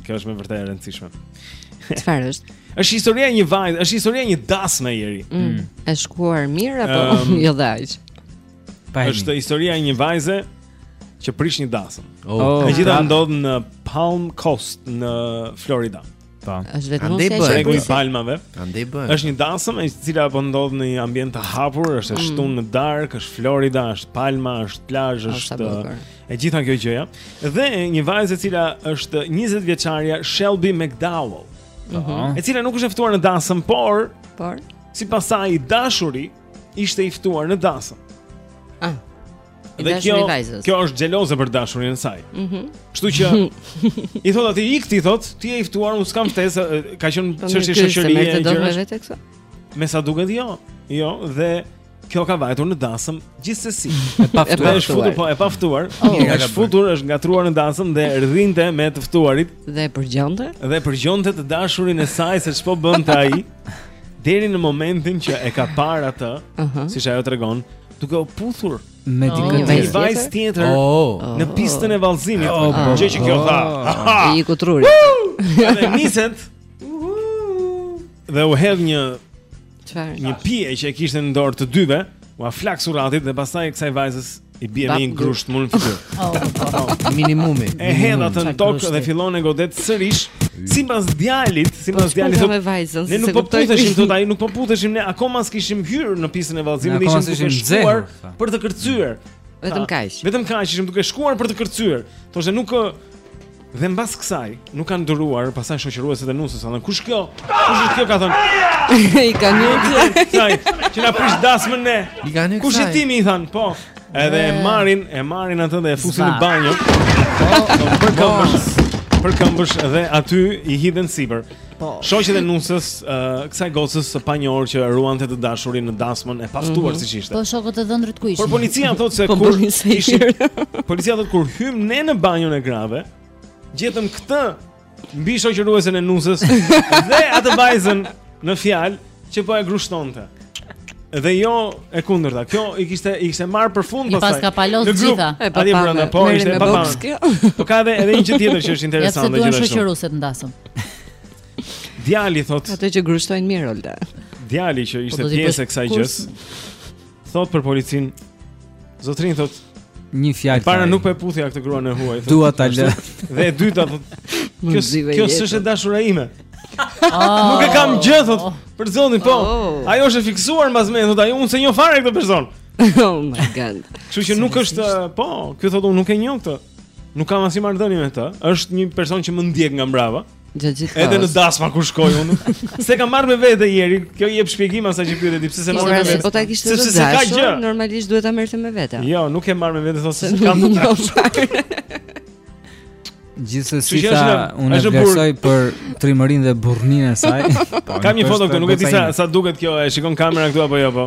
Kjo është me të vërtetë e rëndësishme. Çfarë është? Është historia e një vajze, është historia e një dasme Jeri. Mm. mm. E shkuar mirë apo um, jo dash? Pa është historia e një vajze që prish një dasëm. Oh, oh, e gjitha ndodh në Palm Coast në Florida. Po. Është vetëm se është bregu i palmave. Andaj bën. Është një dasëm e cila po ndodh në një ambient të hapur, është e mm. shtunë në darkë, është Florida, është palma, është plazh, është E gjitha kjo gjëja dhe një vajzë e cila është 20 vjeçarja Shelby McDowell. Uh mhm. -huh. E cila nuk është ftuar në dasëm, por por sipas saj i dashuri ishte i ftuar në dasëm. Ah. Dhe kjo, kjo është xheloze për dashurin e saj. Mhm. Mm Kështu që i thotë atij ik ti i thotë, ti je i ftuar, unë s'kam ftesë, ka qenë po, çështje shoqërie. Me sa duket jo. Jo, dhe Kjo ka vajtur në dasëm gjithsesi. E paftuar, është futur, po e paftuar. Oh. Është futur, është ngatruar në dasëm dhe rrinte me të ftuarit dhe e përgjonte. Dhe e përgjonte të dashurin e saj se ç'po bënte ai. Deri në momentin që e ka parë atë, uh -huh. siç ajo tregon, duke u puthur me oh. dikë tjetër. Vajzë tjetër oh. në pistën e vallëzimit. Oh, oh, oh, që kjo tha. Oh. I iku truri. Dhe niset. Dhe u hedh një Çfarë? Një pije që e kishte në dorë të dyve, ua flak surratit dhe pastaj kësaj vajzës i bie me një grusht mu në fytyrë. Oh, oh, oh. Minimumi. E hedh atë në tokë dhe fillon e godet sërish. Sipas djalit, sipas po, djalit. Me vajzën. Ne nuk po putheshim thotë ai, nuk po putheshim ne, akoma s'kishim hyrë në pistën e vallëzimit, ne ishim duke shkuar për të kërcyer. Vetëm kaq. Vetëm kaq ishim duke shkuar për të kërcyer. Thoshte nuk Dhe mbas kësaj nuk kanë duruar, pastaj shoqëruesit e nusës, thonë, "Kush kjo? Kush është kjo ka thënë?" I kanë një kësaj që na prish dasmën ne. I kanë një Kush je ti mi, i thanë, po. Edhe e marrin, e marrin atë dhe e fusin në banjo. Po, për këmbësh, për këmbësh dhe aty i hidhen sipër. Po. Shoqet e nusës, ë, uh, kësaj gocës së panjohur që ruante të dashurin në dasmën e paftuar mm -hmm. siç ishte. Po shokët e dhëndrit ku ishin? Por policia thotë se po ku ishin. Policia thotë kur hym ne në banjën e grave, gjetëm këtë mbi shoqëruesen e nusës dhe atë vajzën në fjalë. Që po e grushtonte. Dhe jo e kundërta. Kjo i kishte i kishte marr përfund pastaj. I paska palos gjitha. E pa brenda, po ishte pa palos. Po ka edhe edhe një gjë tjetër që është interesante gjithashtu. Ja pse duhen shoqërueset në dasëm. Djali thot. Ato që grushtojnë mirë Olda. Djali që ishte po pjesë e kësaj gjës. Thot për policinë Zotëri thot Një fjalë E para nuk po e puthja këtë gruan e huaj Dua ta lë Dhe e dyta thot Kjo, kjo s'është e dashura ime oh. Nuk e kam gjë thot oh. Për zotin po oh. Ajo është e fiksuar mbas meje thot ai unë s'e njoh fare këtë person Oh my god Kështu që nuk është Po ky thot unë nuk e njoh këtë Nuk kam asnjë marrëdhënie me të. Është një person që më ndjek nga mbrapa. Gjatë gjithë kohës. Edhe në dasma kur shkoj unë. S'e kam marrë me vete njeri, kjo i jep shpjegim asaj që pyete ti pse s'e mori me vete. Po ta kishte të dashur, normalisht duhet ta merrte me vete. Jo, nuk e marr me vete thotë s'e kam të dashur. Gjithsesi ta unë e vlerësoj për trimërinë dhe burrninë e saj. Po, kam një foto këtu, nuk e di sa sa duket kjo, e shikon kamera këtu apo jo po.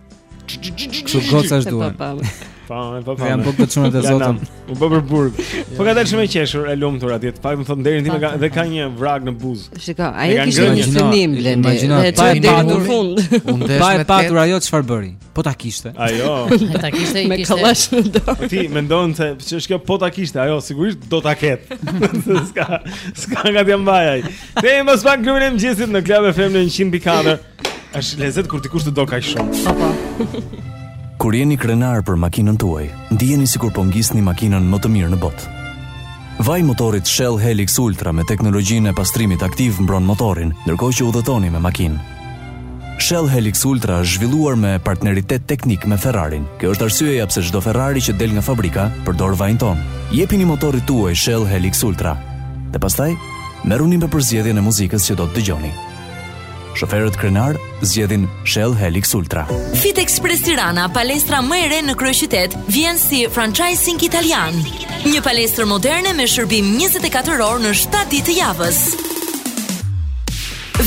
Kështu gocash duan. Po, po, po. Ne jam bukë çuna të zotëm. U bë për burg. Po ka dalë shumë e qeshur, e lumtur atje. Të paktën thotë nderin tim dhe ka një vrag në buzë. Shiko, ajo kishte një synim Blendi. Imagjino, pa e patur fund. Pa e patur ajo çfarë bëri. Po ta kishte. Ajo. Po ta kishte, i kishte. Me kallash në dorë. Ti mendon se ç'është kjo po ta kishte, ajo sigurisht do ta ket. S'ka, s'ka nga t'ia mbajë. Ndiq mbas pak klubin e mëngjesit në Club FM 104. Është lezet kur dikush të do kaq shumë. Po po. Kur jeni krenar për makinën tuaj, ndiheni sikur po ngisni makinën më të mirë në botë. Vaji i motorit Shell Helix Ultra me teknologjinë e pastrimit aktiv mbron motorin, ndërkohë që udhëtoni me makinë. Shell Helix Ultra është zhvilluar me partneritet teknik me Ferrarin. Kjo është arsyeja pse çdo Ferrari që del nga fabrika përdor vajin tonë. Jepini motorit tuaj Shell Helix Ultra. Dhe pastaj merruni me përzgjedhjen e muzikës që do të dëgjoni. Shoferët krenarë zgjedhin Shell Helix Ultra. Fit Express Tirana, palestra më e re në kryeqytet, vjen si franchising italian. Një palestër moderne me shërbim 24 orë në 7 ditë të javës.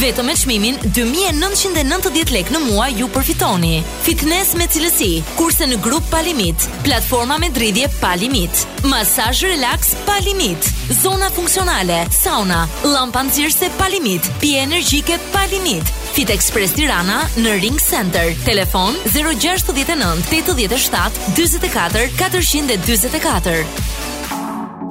Vetëm me çmimin 2990 lekë në muaj ju përfitoni. Fitnes me cilësi, kurse në grup pa limit, platforma me dridhje pa limit, masazh relax pa limit, zona funksionale, sauna, llampa nxirëse pa limit, pije energjike pa limit. Fit Express Tirana në Ring Center. Telefon 069 87 44 444.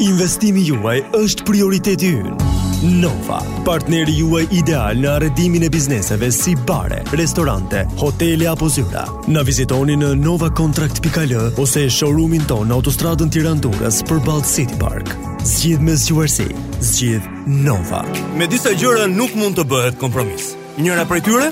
Investimi juaj është prioriteti ynë. Nova, partneri juaj ideal në arredimin e bizneseve si bare, restorante, hotele apo zyra. Na vizitoni në novacontract.al ose showroomin tonë në autostradën Tiranë-Durrës përballë City Park. Zgjidh me zgjuarsi, zgjidh Nova. Me disa gjëra nuk mund të bëhet kompromis. Njëra prej tyre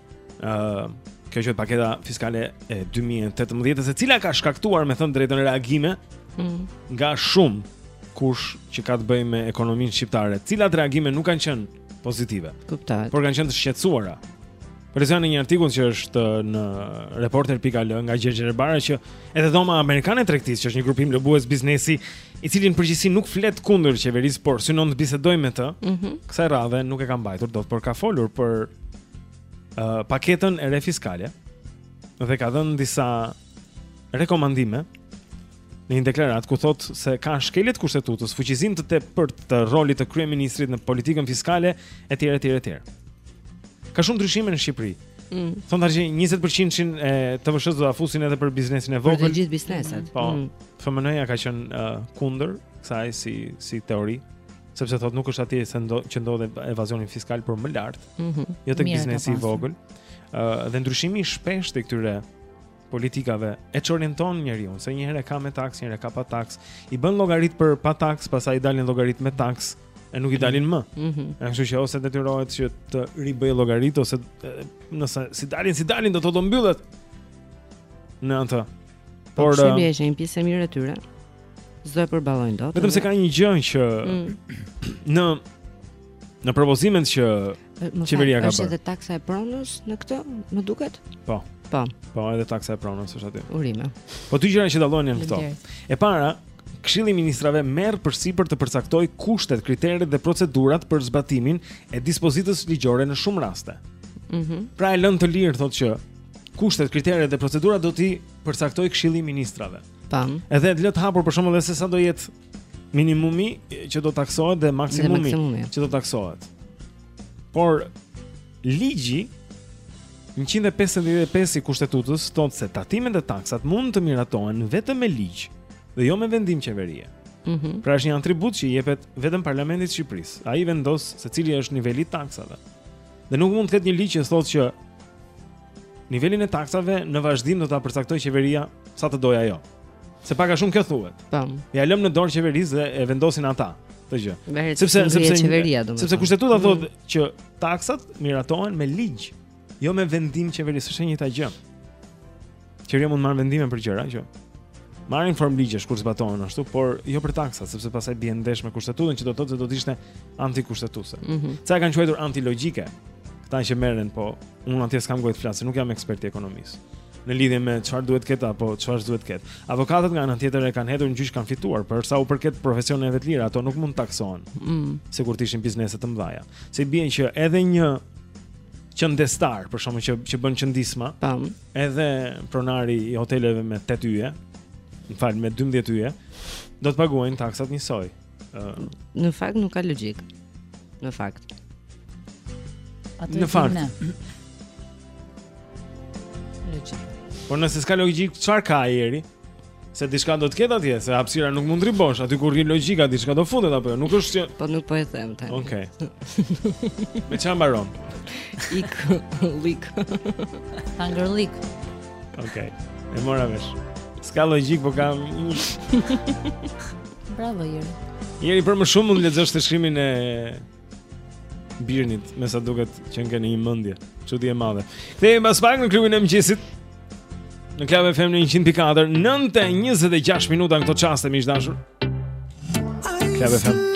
ë uh, kjo është paketa fiskale e 2018-së e cila ka shkaktuar me thënë të drejtën reagime mm. nga shumëkush që ka të bëjë me ekonominë shqiptare. Të cilat reagime nuk kanë qenë pozitive. Kuptoj. Por kanë qenë të shqetësuara. Për në një artikull që është në reporter.al nga Gjergj Erebara që edhe Dhoma Amerikane e Tregtisë që është një grupim lobues biznesi i cili në përgjithësi nuk flet kundër qeverisë por synon të bisedojë me të mm -hmm. kësaj radhe nuk e ka mbajtur dot por ka folur për uh, paketën e re fiskale dhe ka dhënë disa rekomandime në një deklaratë ku thotë se ka shkelje të kushtetutës, fuqizim të tepërt të rolit të kryeministrit në politikën fiskale etj etj etj. Ka shumë ndryshime në Shqipëri. Mm. Thonë tash 20%-shin e TVSH-së do ta fusin edhe për biznesin e vogël. Për të gjithë bizneset. Po. Mm. FMN-ja ka qenë uh, kundër kësaj si si teori. sepse thotë nuk është atje se ndo, që ndodh evazioni fiskal, por më lart, mm -hmm. jo te biznesi i vogël, uh, dhe ndryshimi i shpeshtë i këtyre politikave e çorienton njeriun, se një herë e ka me taksë, një herë e ka pa taksë, i bën llogaritë për pa taksë, pastaj i dalin llogaritë me taksë e nuk i dalin më. Mm -hmm. Kështu që ose detyrohet që të ribëjë llogaritë ose nëse s'i dalin, s'i dalin do të do mbyllet. Në anë Po, por i bie që një pjesë e mirë e tyre s'do e përballojnë dot. Vetëm se ka një gjë që mm. në propozimet që qeveria ka bërë. Është edhe taksa e pronës në këtë, më duket? Po. Po. Po, edhe taksa e pronës është aty. Urime. Po dy gjëra që dallojnë janë këto. E para, Këshilli i Ministrave merr përsipër të përcaktojë kushtet, kriteret dhe procedurat për zbatimin e dispozitës ligjore në shumë raste. Mhm. Mm pra e lënë të lirë thotë që kushtet, kriteret dhe procedurat do t'i përcaktojë Këshilli i Ministrave. Tan. Edhe lë të hapur për shembull se sa do jetë minimumi që do taksohet dhe maksimumi që do taksohet. Por ligji 155 i Kushtetutës thotë se tatimet e taksat mund të miratohen vetëm me ligj dhe jo me vendim qeverie. Mm -hmm. Pra është një atribut që i jepet vetëm parlamentit të Shqipërisë. Ai vendos se cili është niveli i taksave. Dhe nuk mund të ketë një ligj që thotë që nivelin e taksave në vazhdim do ta përcaktojë qeveria sa të dojë ajo. Se pak a shumë kjo thuhet. Tam. Po. Ia lëmë në dorë qeverisë dhe e vendosin ata këtë gjë. Sepse sepse qeveria do. Sepse kushtetuta mm. thotë që taksat miratohen me ligj, jo me vendim qeverie, s'është e njëjta gjë. Qeveria mund të marrë vendime për gjëra që marrin formë ligjesh kur zbatohen ashtu, por jo për taksat, sepse pastaj bie ndesh me kushtetutën që do të thotë se do të ishte antikushtetuese. Mm -hmm. Ca e kanë quajtur antilogjike. Këta që merren po, unë atje s'kam gojë të flas, nuk jam ekspert i ekonomisë. Në lidhje me çfarë duhet ketë apo çfarë duhet ketë. Avokatët nga ana tjetër e kanë hedhur në gjyq kanë fituar, por sa u përket profesioneve të lira, ato nuk mund të taksohen. Mm. Sikur të ishin biznese të mëdha. Se i bie që edhe një qëndistar, për shkakun që që bën qëndisma, Edhe pronari i hoteleve me 8 yje, më fal me 12 yje, do të paguajnë taksat njësoj. Ë, uh, në fakt nuk ka logjikë. Në fakt. Atë në fakt. Logjikë. Por nëse s'ka logjikë, çfarë ka, Jeri? Se diçka do të ketë atje, se hapësira nuk mund të rri bosh, aty ku rri logjika diçka do futet apo jo, nuk është që Po nuk po e them tani. Okej. Okay. Me çfarë mbaron. Ik lik. Hunger lik. Okej. Okay. E mora vesh. S'ka logjikë, po kam. Bravo Jeri. Jeri për më shumë mund të lexosh shkrimin e Birnit, me sa duket që jeni në një mendje. Çudi e madhe Kthehemi mbas pak në klubin e mëngjesit Në Club FM në 100.4 9.26 minuta në këto çaste miq të dashur Club FM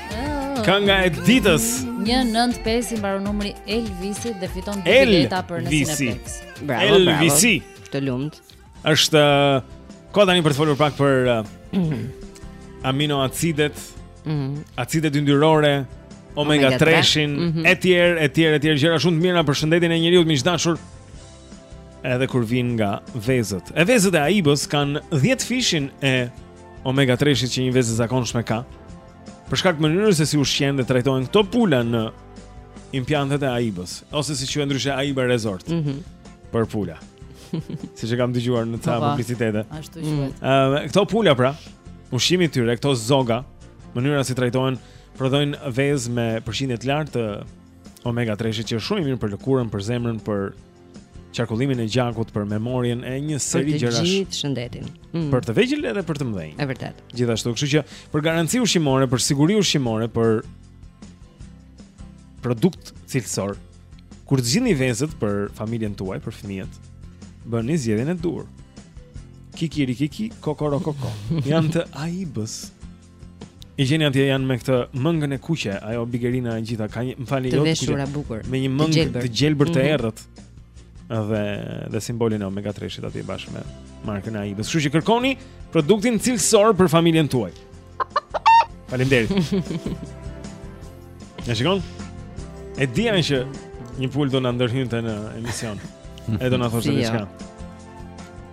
Kënga e ditës. 195 i mbaron numri Elvisit dhe fiton dy bileta për në Cineplex. Bravo, bravo. Elvisi. Të lumt. Është uh, kohë tani për të folur pak për uh, aminoacidet, mm. acidet yndyrore, omega 3-shin, mhm. etj, etj, etj, gjëra shumë të mira për shëndetin e njeriu miq të dashur. Edhe kur vijnë nga vezët. E vezët e Aibës kanë 10 fishin e omega 3-shit që një vezë e zakonshme ka. Për shkak të mënyrës se si ushqehen dhe trajtohen këto pula në impiantet e Aibës, ose si quhet ndryshe Aiba Resort. Mhm. Mm për pula. Siç e kam dëgjuar në ca Po, po. publicitete. Ashtu quhet. Ëm këto pula pra, ushqimi i tyre, këto zoga, mënyra si trajtohen, prodhojnë vezë me përqindje të lartë të omega 3-shit që është shumë i mirë për lëkurën, për zemrën, për qarkullimin e gjakut, për memorien e një seri gjërash. Për të gjithë shëndetin. Mm. Për të vegjël edhe për të mëdhenj. Është vërtet. Gjithashtu, kështu që për garanci ushqimore, për siguri ushqimore, për produkt cilësor, kur të zgjidhni vezët për familjen tuaj, për fëmijët, bëni zgjedhjen e duhur. Kiki rikiki kokoro koko. Janë të Aibës. I gjeni atje janë me këtë mëngën e kuqe, ajo bigerina e gjitha ka një, më falni, jo të veshura bukur. Me një mëngë të gjelbër të, të mhm. errët. Dhe dhe simbolin e Omega 3-shit atje bashkë me markën e Aibës. Kështu që kërkoni produktin cilësor për familjen tuaj. Faleminderit. Ja shikon? E dija që një pulë do na ndërhynte në emision. Ai do na thoshte jo. diçka.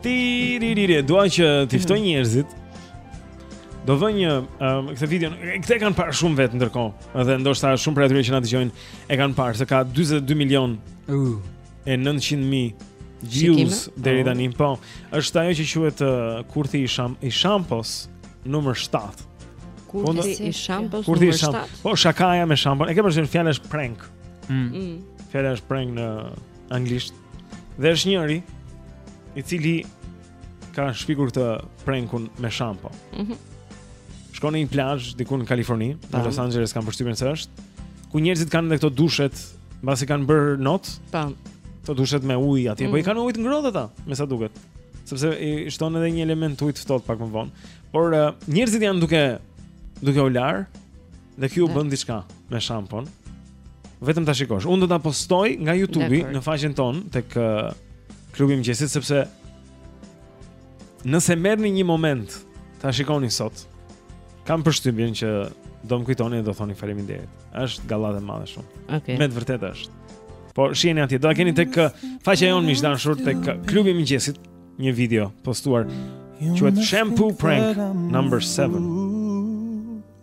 Ti ri ri ri, dua që t'i ftoj njerëzit Do vë një um, këtë video, këtë e kanë parë shumë vetë ndërkohë, edhe ndoshta shumë prej atyre që na dëgjojnë e kanë parë se ka 42 milion uh. e 900 mijë views deri oh. tani. Po, është ajo që quhet uh, kurthi i sham i shampos numër 7. Kurthi i shampos numër 7. Po, shakaja me shampon. E ke përsëri fjala është prank. Mm. mm. Fjala është prank në anglisht. Dhe është njëri i cili ka shpikur këtë prankun me shampo. Mhm. Mm Shkon në një plazh diku në Kaliforni, në Los Angeles kam përshtypjen se është, ku njerëzit kanë edhe këto dushet, mbasi kanë bërë not. Po. Këto dushet me ujë atje, mm. po i mhm. kanë ujë të ngrohtë ata, me sa duket. Sepse i shton edhe një element ujë të ftohtë pak më vonë. Por uh, njerëzit janë duke duke u larë. Dhe ky u bën diçka me shampon. Vetëm ta shikosh. Unë do ta postoj nga YouTube-i në faqen tonë tek uh, klubi i mëngjesit sepse nëse merrni një moment ta shikoni sot, kam përshtypjen që do më kujtoni dhe do thoni faleminderit. Është gallat e madhe shumë. Okay. Me të vërtetë është. Po shiheni atje, do ta keni tek uh, faqja jonë miq të dashur tek uh, klubi i mëngjesit një video postuar quhet Shampoo Prank number 7.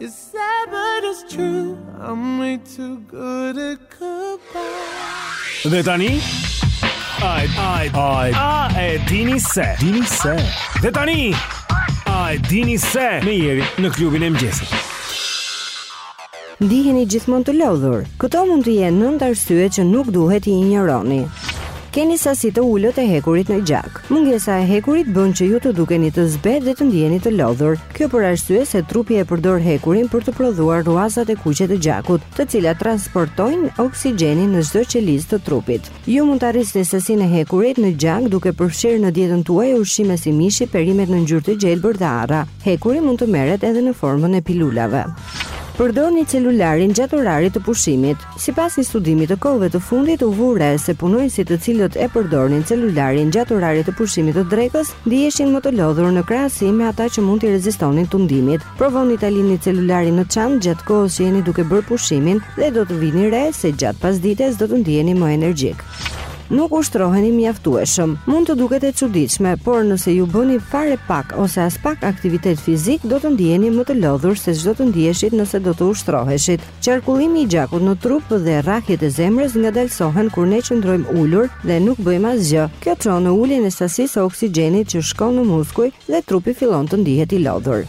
It's sad but it's true I'm way too good at goodbye Dhe tani Ai ai ai a e dini se dini se Dhe tani a e dini se me Jerin në klubin e mëngjesit Ndiheni gjithmonë të lodhur. Këto mund të jenë nëntë arsye që nuk duhet t'i injoroni. Keni sasi të ulët të hekurit në gjak. Mungesa e hekurit bën që ju të dukeni të zbehtë dhe të ndiheni të lodhur. Kjo për arsye se trupi e përdor hekurin për të prodhuar rruazat e kuqe të gjakut, të cilat transportojnë oksigjenin në çdo qelizë të trupit. Ju mund ta rrisni sasinë e hekurit në gjak duke përfshirë në dietën tuaj ushqime si mishi, perimet në ngjyrë të gjelbër dhe arra. Hekuri mund të merret edhe në formën e pilulave. Përdorni celularin gjatë orarit të pushimit. Sipas një studimi të kohëve të fundit u vu re se punonjësit të cilët e përdornin celularin gjatë orarit të pushimit të drekës ndiheshin më të lodhur në krahasim me ata që mund t'i rezistonin tundimit. Provoni ta lini celularin në çantë gjatë kohës që jeni duke bërë pushimin dhe do të vini re se gjatë pasdites do të ndiheni më energjik nuk ushtroheni mjaftueshëm. Mund të duket e çuditshme, por nëse ju bëni fare pak ose aspak aktivitet fizik, do të ndiheni më të lodhur se ç'do të ndiheshit nëse do të ushtroheshit. Qarkullimi i gjakut në trup dhe rrahjet e zemrës ngadalësohen kur ne qëndrojmë ulur dhe nuk bëjmë asgjë. Kjo çon në uljen e sasisë së oksigjenit që shkon në muskuj dhe trupi fillon të ndihet i lodhur.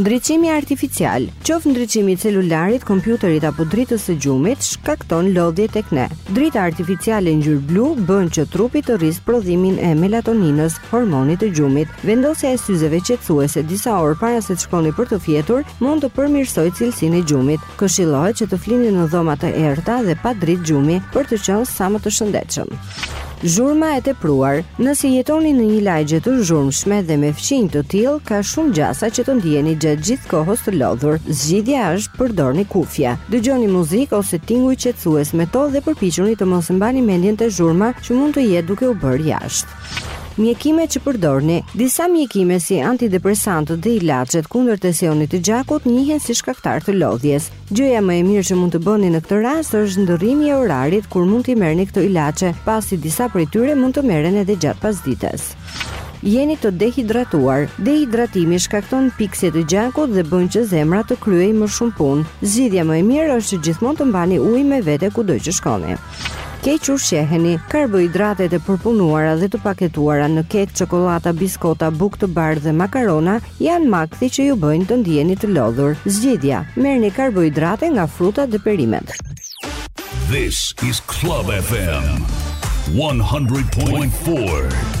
Ndriçimi artificial, qoftë ndriçimi i celularit, kompjuterit apo dritës së gjumit, shkakton lodhje tek ne. Drita artificiale ngjyrë blu bën që trupi të rrisë prodhimin e melatoninës, hormonit të gjumit. Vendosja e syzeve qetësuese disa orë para se të shkoni për të fjetur mund të përmirësojë cilësinë e gjumit. Këshillohet që të flini në dhoma të errëta dhe pa dritë gjumi për të qenë sa më të shëndetshëm. Zhurma e tepruar. Nëse jetoni në një lagje të zhurmshme dhe me fqinj të tillë, ka shumë gjasa që të ndiheni gjatë gjithë kohës të lodhur. Zgjidhja është përdorni kufje. Dëgjoni muzikë ose tinguj qetësues me to dhe përpiquni të mos mbani mendjen te zhurma që mund të jetë duke u bërë jashtë. Mjekimet që përdorni. Disa mjekime si antidepresantët dhe ilaçet kundër tensionit të gjakut njihen si shkaktarë të lodhjes. Gjëja më e mirë që mund të bëni në këtë rast është ndërrimi i orarit kur mund t'i merrni këto ilaçe, pasi disa prej tyre mund të merren edhe gjatë pasdites. Jeni të dehidratuar. Dehidratimi shkakton piksje të gjakut dhe bën që zemra të kryejë më shumë punë. Zgjidhja më e mirë është që gjithmonë të mbani ujë me vete kudo që shkoni. Kequshqeheni. Karbohidratet e përpunuara dhe të paketuara në kek, çokollata, biskota, bukë të bardhë dhe makarona janë makthi që ju bëjnë të ndiheni të lodhur. Zgjidhja: merrni karbohidrate nga frutat dhe perimet. This is Club FM 100.4.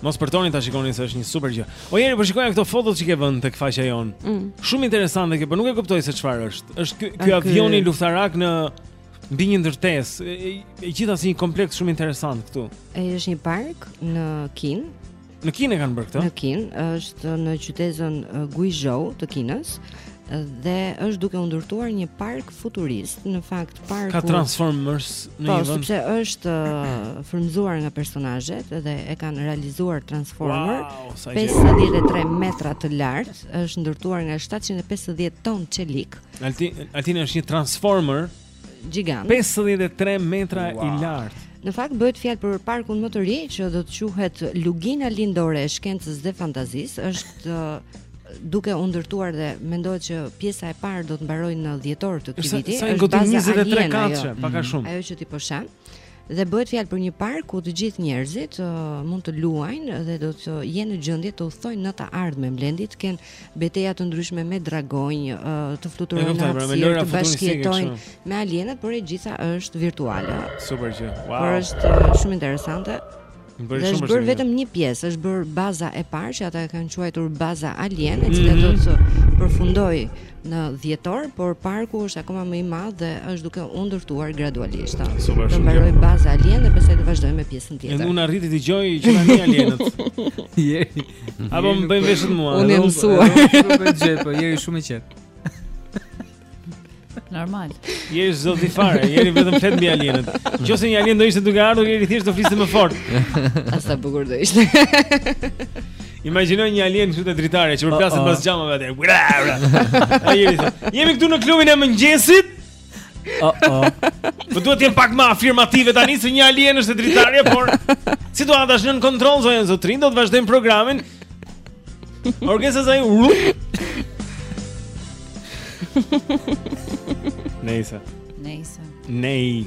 Mos përtoni ta shikoni se është një super gjë. O jeri, po shikojnë këto foto që ke vënë tek faqja jonë. Mm. Shumë interesante kjo, por nuk e kuptoj se çfarë është. Është ky ky avioni luftarak në mbi një ndërtesë. E, e gjitha si një kompleks shumë interesant këtu. Ai është një park në Kinë. Në Kinë e kanë bërë këtë? Në Kinë, është në qytetin Guizhou të Kinës dhe është duke u ndërtuar një park futurist. Në fakt, parku ka Transformers në po, një vend. Po, sepse është uh, frymëzuar nga personazhet dhe e kanë realizuar Transformer wow, 53 metra të lartë, është ndërtuar nga 750 ton çelik. Altin, Altin është një Transformer gjigant. 53 metra wow. i lartë. Në fakt bëhet fjalë për parkun më të ri që do të quhet Lugina Lindore e Shkencës dhe Fantazisë, është duke u ndërtuar dhe mendohet që pjesa e parë do të mbarojë në dhjetor të këtij viti. Është baza 23 katëshe, pak a mm. shumë. Ajo që ti po sheh. Dhe bëhet fjalë për një park ku të gjithë njerëzit uh, mund të luajnë dhe do të jenë në gjendje të udhëtojnë në të ardhmen, Blendi, të kenë beteja të ndryshme me dragonj, të fluturojnë në pra, hapësirë, të bashkëjetojnë me alienët, por e gjitha është virtuale. Super gjë. Wow. Por është shumë interesante. Dhe është bërë vetëm një pjesë, është bërë baza e parë që ata e kanë quajtur baza Alien, e cila mhm. do të përfundojë në dhjetor, por parku është akoma më i madh dhe është duke u ndërtuar gradualisht. Super shumë. Mbaron baza Alien dhe pastaj do vazhdojmë me pjesën tjetër. Unë arrita të dëgjoj që tani Alienët. Apo më bëjnë veshët mua Unë jam mësuar Unë jam mësuar Po jeri shumë i qetë Normal Jeri s'do t'ia dijë fare Jeri vetëm flet mbi alienët Nëse një alien do ishte duke ardhur Jeri thjesht do fliste më fort Ah sa bukur do ishte Imagjinoj një alien këtu te dritare që përplaset oh, oh. pas xhamave atje. Ai jemi këtu në klubin e mëngjesit. Oh, oh. Po duhet të jem pak më afirmative tani se një alien është te dritarja, por situata është nën kontroll zonja zotërinj, do të vazhdojmë programin. Orgesa zai u. Nejse. Nejse. Nei.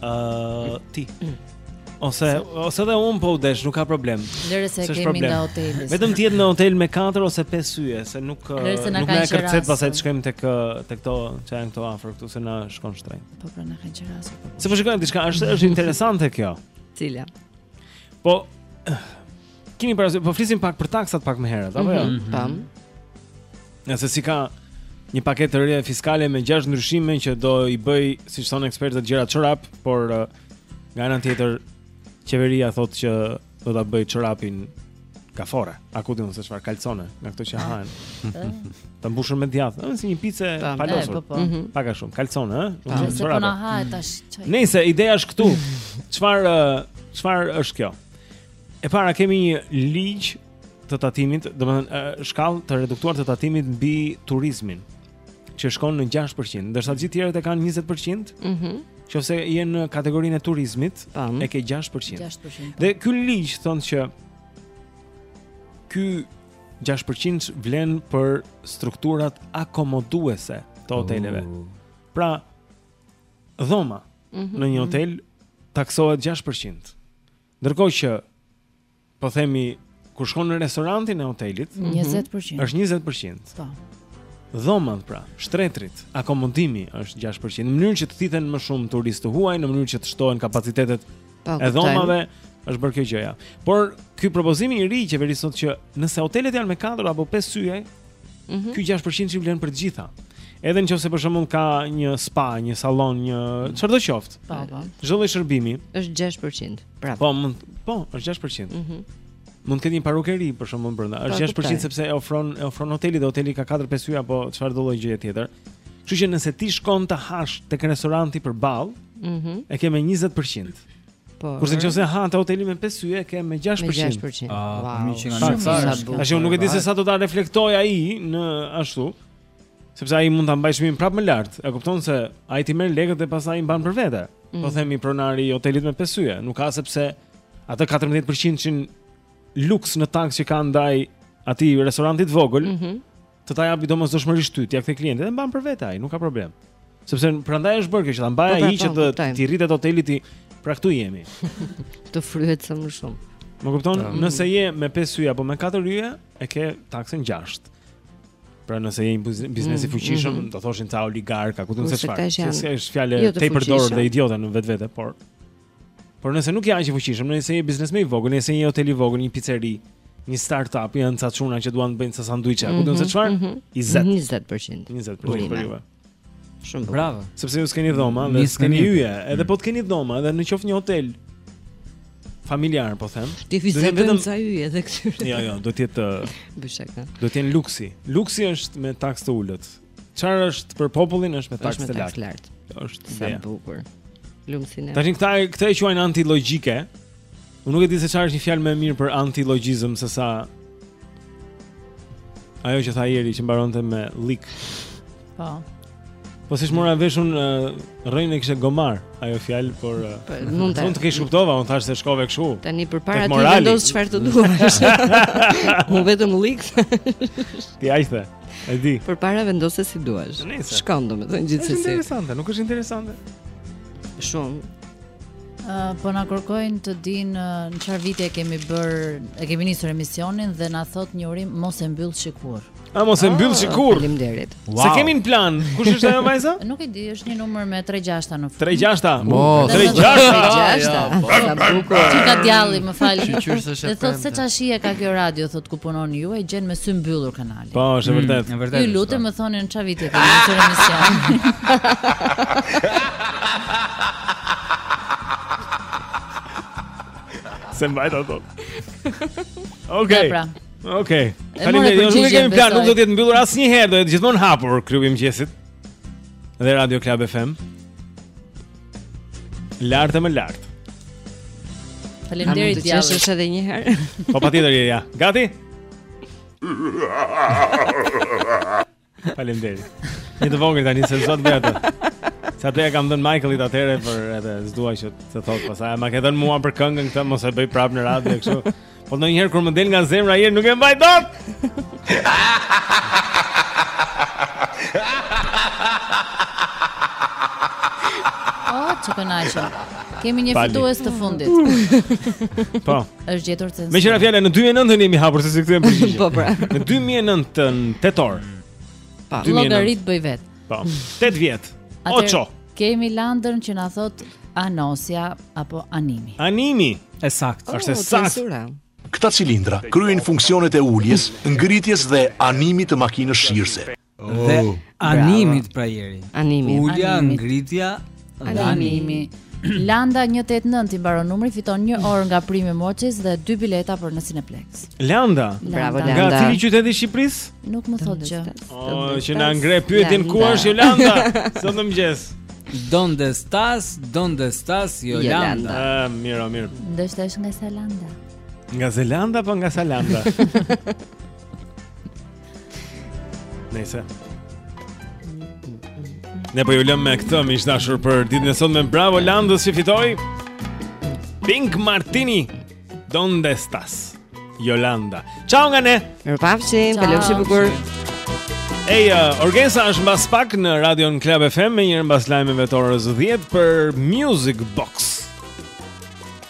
Ë uh, ti. Ose ose edhe unë po u desh, nuk ka problem. Lërës e kemi problem. nga hoteli. Vetëm të jetë në hotel me 4 ose 5 yje, se nuk Lërëse nuk na kërcet pastaj të shkojmë tek tek këto që janë këto afër këtu se na shkon shtrenjtë. Po pra na kanë qeras. Se po shikojmë diçka, është është interesante kjo. Cila? Po Kemi para, po flisim pak për taksat pak më herët, apo jo? Mhm. Tam. Nejse ka një paketë të re fiskale me gjashtë ndryshime që do i bëjë, siç thonë ekspertët, gjërat çorap, por uh, nga ana tjetër qeveria thotë që do ta bëjë çorapin kalcone. A ku diun se çfarë kalcone, nga këto që hahen. Të mbushur me djathë, ëh, si një pice e Tam. palosur. E, po, po. Mhm. Pak a shumë, kalcone, ëh? Nuk Nëse është po çorape. na ha e tash çaj. Nejse ideja është këtu, çfarë ë, çfarë është kjo? E para kemi një ligj të tatimit, domethënë shkallë të reduktuar të tatimit mbi turizmin që shkon në 6%, ndërsa gjithë tjerët e kanë 20%. Mhm. Mm qoftse je në kategorinë e turizmit, Tam. e ke 6%. 6%. Dhe ky ligj thon që ky 6% vlen për strukturat akomoduese të hoteleve. Uh. Pra dhoma mm -hmm. në një mhm. hotel taksohet 6%. Ndërkohë që po themi kur shkon në restorantin e hotelit, 20%. Është 20%. Po. Dhomat pra, shtretrit, akomodimi është 6%. Në mënyrë që të thithen më shumë turistë të huaj, në mënyrë që të shtohen kapacitetet po, e dhomave, është bërë kjo gjëja. Por ky propozim i ri i qeverisë thotë që nëse hotelet janë me 4 apo 5 yje, Mm -hmm. Ky 6% vlen për të gjitha. Edhe në qoftë se për shembull ka një spa, një sallon, një çfarëdo qoftë. Po, po. Çdo lloj shërbimi është 6%. Prapë. Po, mund, po, është 6%. Mhm. Mm mund të ketë një parukeri për shembull brenda. Po, është 6% sepse e ofron e ofron hoteli dhe hoteli ka 4-5 yje apo çfarëdo lloj gjëje tjetër. Kështu që nëse ti shkon të hash tek restoranti përballë, mhm, mm e ke me 20%. Po. Kurse në qoftë se ha te hoteli me 5 yje, ke me 6%. Me 6%. Ah, wow. Një që kanë mesazh. Tash unë nuk e di se sa do ta reflektojë ai në ashtu. Sepse ai mund ta mbajë çmimin prapë më lart. E kupton se ai t'i merr lekët dhe pastaj i mban për vete. Mm. Po themi pronari i hotelit me 5 yje, nuk ka se pse atë 14% luks në taksë që ka ndaj atij restorantit vogël. Mm -hmm. të ta japë domosdoshmërisht ty, t'ia kthej klientit dhe mban për vete ai, nuk ka problem. Sepse prandaj është bërë kjo që ta mbajë po, pra, ai që po, të t'i rritet hoteli i tij, pra këtu jemi. të fryhet sa më shumë. Më kupton, mm. nëse je me 5 yje apo me 4 yje, e ke taksën 6. Pra nëse je një biznes i mm, fuqishëm, mm -hmm. do thoshin ca oligarka, ku di unë se çfarë. Se është fjalë e stërpërdorur dhe idiote në vetvete, por Por nëse nuk je aq i fuqishëm, nëse je biznes më i vogël, nëse je një hotel i vogël, një piceri, një startup, janë ca çuna që duan të bëjnë ca sanduiçe, apo ku di unë se çfarë? 20 20%. 20% për ju. Shumë bravo. Sepse ju s'keni dhoma, dhe s'keni yje, edhe po të keni dhoma, edhe në qoftë një hotel familjar, po them. T'i fusim vetë ca yje edhe këtyre. Jo, jo, do të jetë Do të jetë luksi. Luksi është me taksë të ulët. Çfarë është për popullin është me taksë të lartë. Është sa bukur. Lum si ne. Tash këta këta e quajnë antilogjike. Unë nuk e di se çfarë është një fjalë më e mirë për antilogjizëm se sa ajo që tha Jeri që mbaronte me lik. Po. Po siç mora vesh un rrënjën e kishte gomar ajo fjalë, por po, mund të mund të kesh kuptova, un thashë se shkove kështu. Tani përpara ti vendos çfarë të duash. Mu vetëm lik. Ti e the. E di. Përpara vendose si duash. Shkon domethënë gjithsesi. Është interesante, nuk është interesante. Shumë. Uh, po na kërkojnë të din uh, në çfarë vite e kemi bër, e kemi nisur emisionin dhe na thot një urim mos e mbyllshi kurrë. A mos e mbyllshi kurrë. Faleminderit. Wow. S'e kemi në plan. Kush është ajo vajza? Nuk e di, është një numër me 3-6 në fund. 3-6. Oh, 3-6. T'i ka djali, më fal. Dhe thot se ça shije ka kjo radio, thot ku punoni ju e gjen me sy mbyllur. Kanalin. Po, është e vërtetë. Mm, e vërtetë. Ju lutem më thoni në çfarë viti keni nisur emisionin. Se mbajt ato. Okej. Pra. Okej. Faleminderit. Nuk e kemi plan, nuk do të jetë mbyllur asnjëherë, do të jetë gjithmonë hapur klubi i mëngjesit. Dhe Radio Club FM. Lart e më lart. Faleminderit, djalë. Faleminderit edhe një herë. Po patjetër, ja. Gati? Faleminderit. Një të vogël tani se s'do ta bëj atë. Sa t'ia kam dhënë Michaelit atëherë për edhe s'dua që të thotë pastaj ma ke dhënë mua për këngën këtë mos e bëj prapë në radio kështu. Po ndonjëherë kur më del nga zemra Jeri nuk e mbaj dot. Oh, çka na Kemi një fitues të fundit. Po. Është gjetur censur. Meqë ra fjala në 2009 jemi hapur se s'i kthyem përgjigje. Po pra. Në 2009 tetor. Po. Llogarit bëji vet. Po. 8 vjet. Ocho. Kemi Landën që na thot Anosja apo Animi. Animi. E saktë, është e oh, saktë. Këta cilindra kryejnë funksionet e uljes, ngritjes dhe animit të makinës shirëse. oh. dhe animit pra Jeri. Animi. Ulja, ngritja, animi. Landa 189 i mbaron numri fiton 1 orë nga Prime Moçes dhe 2 bileta për në Cineplex. Landa. Bravo Landa. Nga cili qytet i Shqipërisë? Nuk më thot gjë. Oh, që na ngre pyetjen ku është Jolanda? Sot në mëngjes. Donde estas? Donde estas, Jolanda? Ah, mirë, mirë. Ndoshta është nga Saranda. Nga Zelanda apo nga Saranda? Nëse Ne po ju lëmë me këtë miq të dashur për ditën e sotme. Bravo Landës që fitoi. Pink Martini. Donde estas? Yolanda. Ciao nga ne. Mirupafshim, kalofshi bukur. Ej, uh, Orgesa është mbas pak në Radio Club FM menjëherë mbas lajmeve të orës 10 për Music Box.